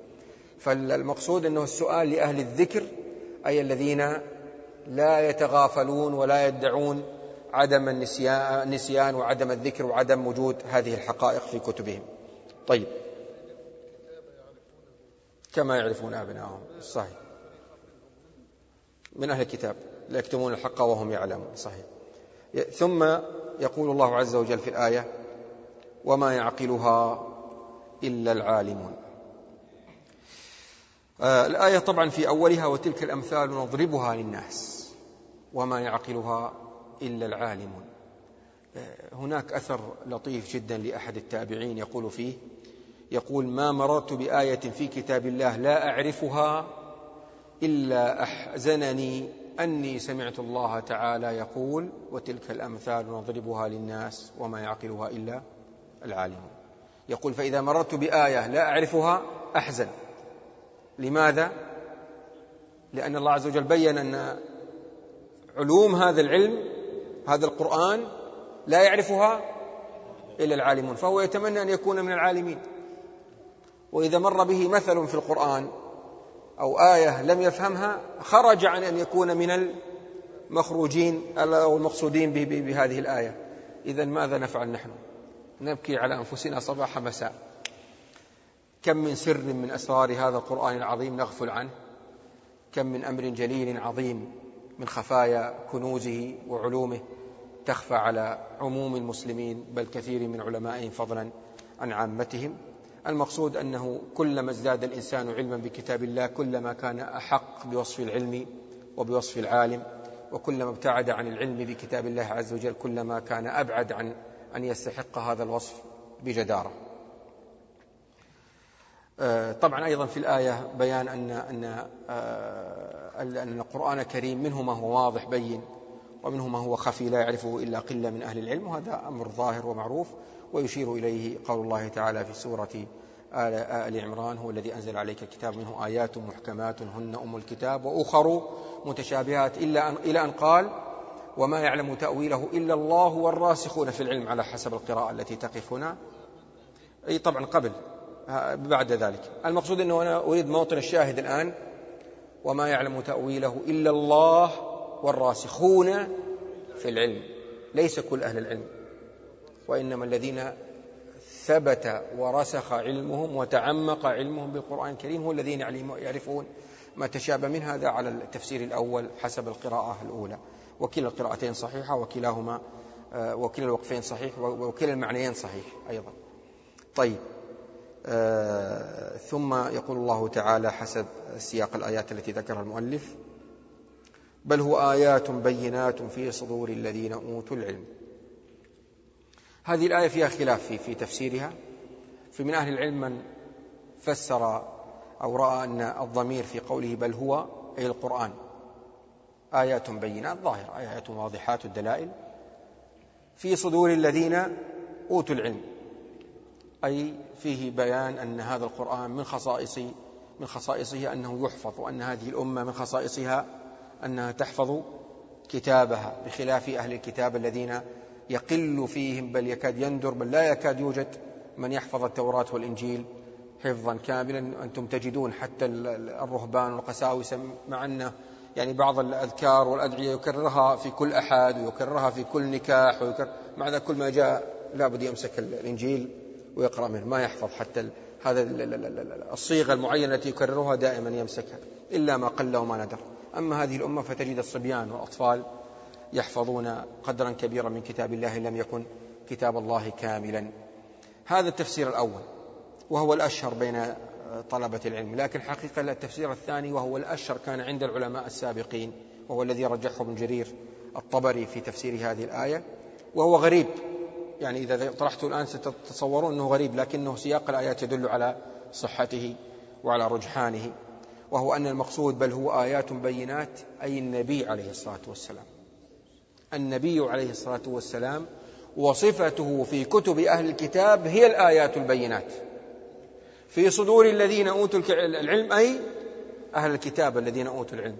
فالمقصود أنه السؤال لأهل الذكر أي الذين لا يتغافلون ولا يدعون عدم النسيان وعدم الذكر وعدم وجود هذه الحقائق في كتبهم. طيب. كما يعرفون أبنائهم صحيح. من أهل الكتاب. لا يكتمون الحق وهم يعلمون. صحيح. ثم يقول الله عز وجل في الآية وما يعقلها إلا العالمون. الآية طبعا في أولها وتلك الأمثال نضربها للناس وما يعقلها إلا العالمون آه، هناك أثر لطيف جدا لأحد التابعين يقول فيه يقول ما مررت بآية في كتاب الله لا أعرفها إلا أحزنني أني سمعت الله تعالى يقول وتلك الأمثال نضربها للناس وما يعقلها إلا العالمون يقول فإذا مررت بآية لا أعرفها أحزن لماذا؟ لأن الله عز وجل بين أن علوم هذا العلم هذا القرآن لا يعرفها إلا العالمون فهو يتمنى أن يكون من العالمين. وإذا مر به مثل في القرآن أو آية لم يفهمها خرج عن أن يكون من المخروجين أو المقصودين بهذه الآية. إذا ماذا نفعل نحن؟ نبكي على أنفسنا صباح مساء. كم من سر من أسرار هذا القرآن العظيم نغفل عنه؟ كم من أمر جليل عظيم من خفايا كنوزه وعلومه تخفى على عموم المسلمين بل كثير من علمائهم فضلا عن عامتهم. المقصود أنه كلما ازداد الإنسان علما بكتاب الله كلما كان أحق بوصف العلم وبوصف العالم وكلما ابتعد عن العلم بكتاب الله عز وجل كلما كان أبعد عن أن يستحق هذا الوصف بجدارة. طبعا أيضا في الآية بيان أن أن آه، أن القرآن الكريم منه ما هو واضح بين ومنه ما هو خفي لا يعرفه إلا قلة من أهل العلم وهذا أمر ظاهر ومعروف ويشير إليه قول الله تعالى في سورة آل, آل عمران هو الذي أنزل عليك الكتاب منه آيات محكمات هن أم الكتاب وأخر متشابهات إلا أن إلى أن قال وما يعلم تأويله إلا الله والراسخون في العلم على حسب القراءة التي تقف هنا. أي طبعا قبل. بعد ذلك. المقصود أنه أنا أريد موطن الشاهد الآن وما يعلم تأويله إلا الله والراسخون في العلم. ليس كل أهل العلم. وإنما الذين ثبت ورسخ علمهم وتعمق علمهم بالقرآن الكريم هو الذين يعرفون ما تشابه من هذا على التفسير الأول حسب القراءة الأولى. وكلا القراءتين صحيحة وكلاهما آه، وكلا الوقفين صحيح وكلا المعنيين صحيح أيضا. طيب. ثم يقول الله تعالى حسب سياق الآيات التي ذكرها المؤلف بل هو آيات بينات في صدور الذين أوتوا العلم. هذه الآية فيها خلاف في, في تفسيرها. في من أهل العلم من فسر أو رأى أن الضمير في قوله بل هو أي القرآن. آيات بينات ظاهرة آيات واضحات الدلائل في صدور الذين أوتوا العلم. أي فيه بيان أن هذا القرآن من خصائص من خصائصه أنه يحفظ وأن هذه الأمة من خصائصها أنها تحفظ كتابها بخلاف أهل الكتاب الذين يقل فيهم بل يكاد يندر بل لا يكاد يوجد من يحفظ التوراة والإنجيل حفظا كاملا. أنتم تجدون حتى الرهبان والقساوسة مع أن يعني بعض الأذكار والأدعية يكررها في كل أحد ويكررها في كل نكاح ويكرر مع ذلك كل ما جاء لابد يمسك الإنجيل. ويقرأ منه ما يحفظ حتى هذا الصيغة المعينة التي يكررها دائما يمسكها إلا ما قل وما ندر. أما هذه الأمة فتجد الصبيان والأطفال يحفظون قدرا كبيرا من كتاب الله إن لم يكن كتاب الله كاملا. هذا التفسير الأول وهو الأشهر بين طلبة العلم. لكن حقيقة التفسير الثاني وهو الأشهر كان عند العلماء السابقين وهو الذي رجحه ابن جرير الطبري في تفسير هذه الآية وهو غريب. يعني إذا طرحته الآن ستتصورون أنه غريب لكنه سياق الآيات يدل على صحته وعلى رجحانه وهو أن المقصود بل هو آيات بينات أي النبي عليه الصلاة والسلام. النبي عليه الصلاة والسلام وصفته في كتب أهل الكتاب هي الآيات البينات. في صدور الذين أوتوا العلم أي أهل الكتاب الذين أوتوا العلم.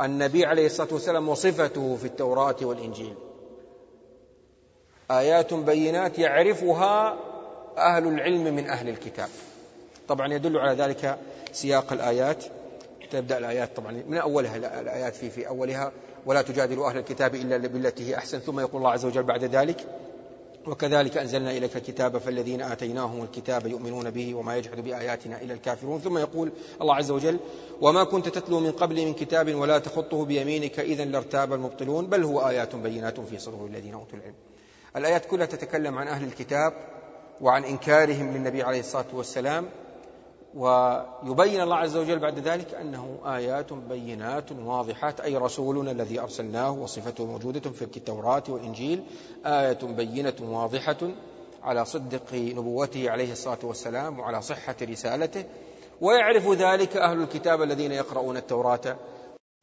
النبي عليه الصلاة والسلام وصفته في التوراة والإنجيل. آيات بينات يعرفها أهل العلم من أهل الكتاب. طبعا يدل على ذلك سياق الآيات. تبدأ الآيات طبعا من أولها الآيات في في أولها. ولا تجادلوا أهل الكتاب إلا بالتي هي أحسن. ثم يقول الله عز وجل بعد ذلك وكذلك أنزلنا إليك الكتاب فالذين آتيناهم الكتاب يؤمنون به وما يجحد بآياتنا إلا الكافرون. ثم يقول الله عز وجل وما كنت تتلو من قبل من كتاب ولا تخطه بيمينك إذا لارتاب المبطلون. بل هو آيات بينات في صدور الذين أوتوا العلم. الآيات كلها تتكلم عن أهل الكتاب وعن إنكارهم للنبي عليه الصلاة والسلام ويبين الله عز وجل بعد ذلك أنه آيات بينات واضحات أي رسولنا الذي أرسلناه وصفته موجودة في التوراة والإنجيل آية بينة واضحة على صدق نبوته عليه الصلاة والسلام وعلى صحة رسالته. ويعرف ذلك أهل الكتاب الذين يقرؤون التوراة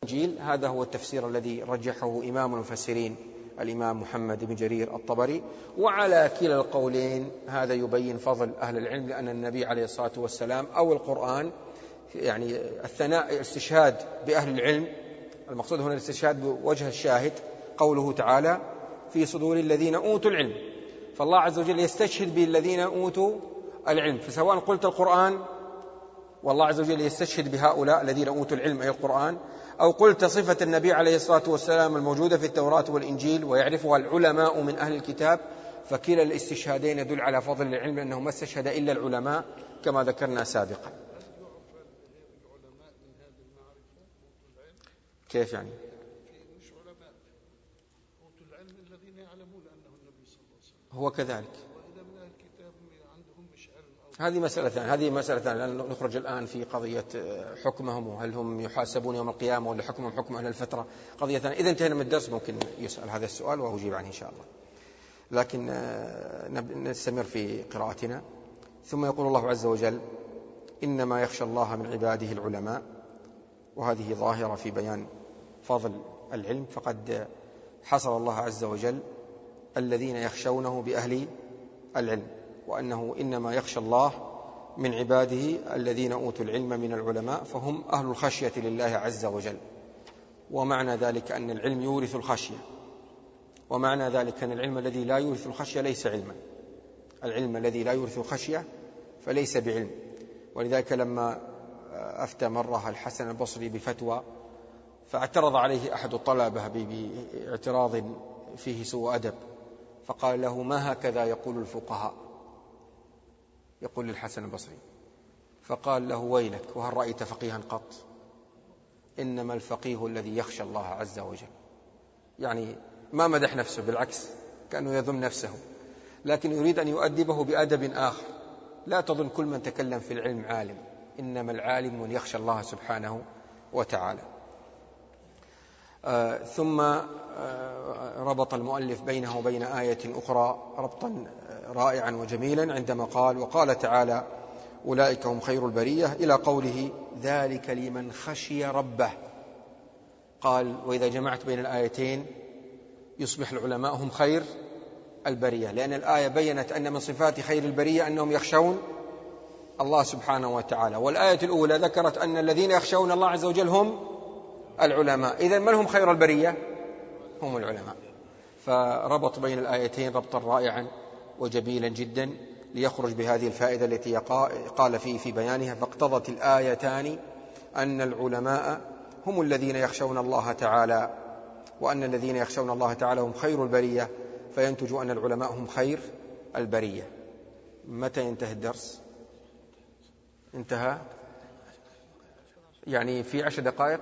والإنجيل. هذا هو التفسير الذي رجحه إمام المفسرين. الإمام محمد بن جرير الطبري وعلى كلا القولين هذا يبين فضل أهل العلم لأن النبي عليه الصلاة والسلام أو القرآن يعني الثناء الاستشهاد بأهل العلم المقصود هنا الاستشهاد بوجه الشاهد قوله تعالى في صدور الذين أوتوا العلم فالله عز وجل يستشهد بالذين أوتوا العلم. فسواء قلت القرآن والله عز وجل يستشهد بهؤلاء الذين أوتوا العلم أي القرآن أو قلت صفة النبي عليه الصلاة والسلام الموجودة في التوراة والإنجيل ويعرفها العلماء من أهل الكتاب فكلا الاستشهادين يدل على فضل العلم أنه ما استشهد إلا العلماء كما ذكرنا سابقا كيف يعني؟ هو كذلك هذه مسألة ثانية. هذه مسألة ثانية. نخرج الآن في قضية آه، حكمهم وهل هم يحاسبون يوم القيامة ولا حكمهم حكم أهل الفترة. قضية ثانية. إذا انتهينا من الدرس ممكن يسأل هذا السؤال وأجيب عنه إن شاء الله. لكن آه، نستمر في قراءتنا. ثم يقول الله عز وجل إنما يخشى الله من عباده العلماء. وهذه ظاهرة في بيان فضل العلم. فقد حصر الله عز وجل الذين يخشونه بأهل العلم. وأنه إنما يخشى الله من عباده الذين أوتوا العلم من العلماء فهم أهل الخشية لله عز وجل. ومعنى ذلك أن العلم يورث الخشية. ومعنى ذلك أن العلم الذي لا يورث الخشية ليس علما. العلم الذي لا يورث الخشية فليس بعلم. ولذلك لما أفتى مرة الحسن البصري بفتوى فاعترض عليه أحد الطلبة باعتراض فيه سوء أدب فقال له ما هكذا يقول الفقهاء؟ يقول للحسن البصري فقال له ويلك وهل رأيت فقيها قط؟ إنما الفقيه الذي يخشى الله عز وجل. يعني ما مدح نفسه بالعكس كأنه يذم نفسه. لكن يريد أن يؤدبه بأدب آخر. لا تظن كل من تكلم في العلم عالم. إنما العالم من يخشى الله سبحانه وتعالى. ثم آه ربط المؤلف بينه وبين آية أخرى ربطا رائعا وجميلا عندما قال وقال تعالى أولئك هم خير البرية إلى قوله ذلك لمن خشي ربه. قال وإذا جمعت بين الآيتين يصبح العلماء هم خير البرية لأن الآية بينت أن من صفات خير البرية أنهم يخشون الله سبحانه وتعالى. والآية الأولى ذكرت أن الذين يخشون الله عز وجل هم العلماء. إذا من هم خير البرية؟ هم العلماء. فربط بين الآيتين ربطا رائعا وجميلا جدا ليخرج بهذه الفائدة التي قال فيه في بيانها فاقتضت الآيتان أن العلماء هم الذين يخشون الله تعالى وأن الذين يخشون الله تعالى هم خير البرية فينتج أن العلماء هم خير البرية. متى ينتهي الدرس؟ انتهى؟ يعني في عشر دقائق؟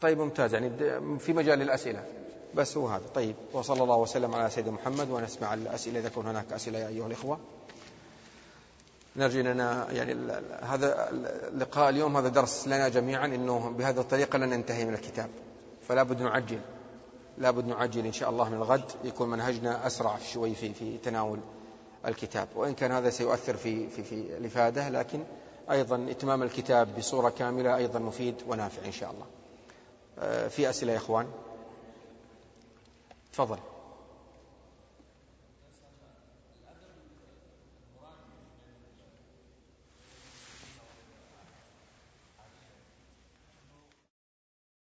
طيب ممتاز. يعني في مجال للأسئلة. بس هو هذا. طيب وصلى الله وسلم على سيدنا محمد ونسمع الأسئلة إذا كان هناك أسئلة يا أيها الإخوة. نرجو أننا يعني هذا اللقاء اليوم هذا درس لنا جميعا أنه بهذه الطريقة لن ننتهي من الكتاب. فلا بد نعجل. لا بد نعجل إن شاء الله من الغد. يكون منهجنا أسرع شوي في, في تناول الكتاب. وإن كان هذا سيؤثر في, في, في الإفادة لكن أيضا إتمام الكتاب بصورة كاملة أيضا مفيد ونافع إن شاء الله. في أسئلة يا إخوان؟ تفضل.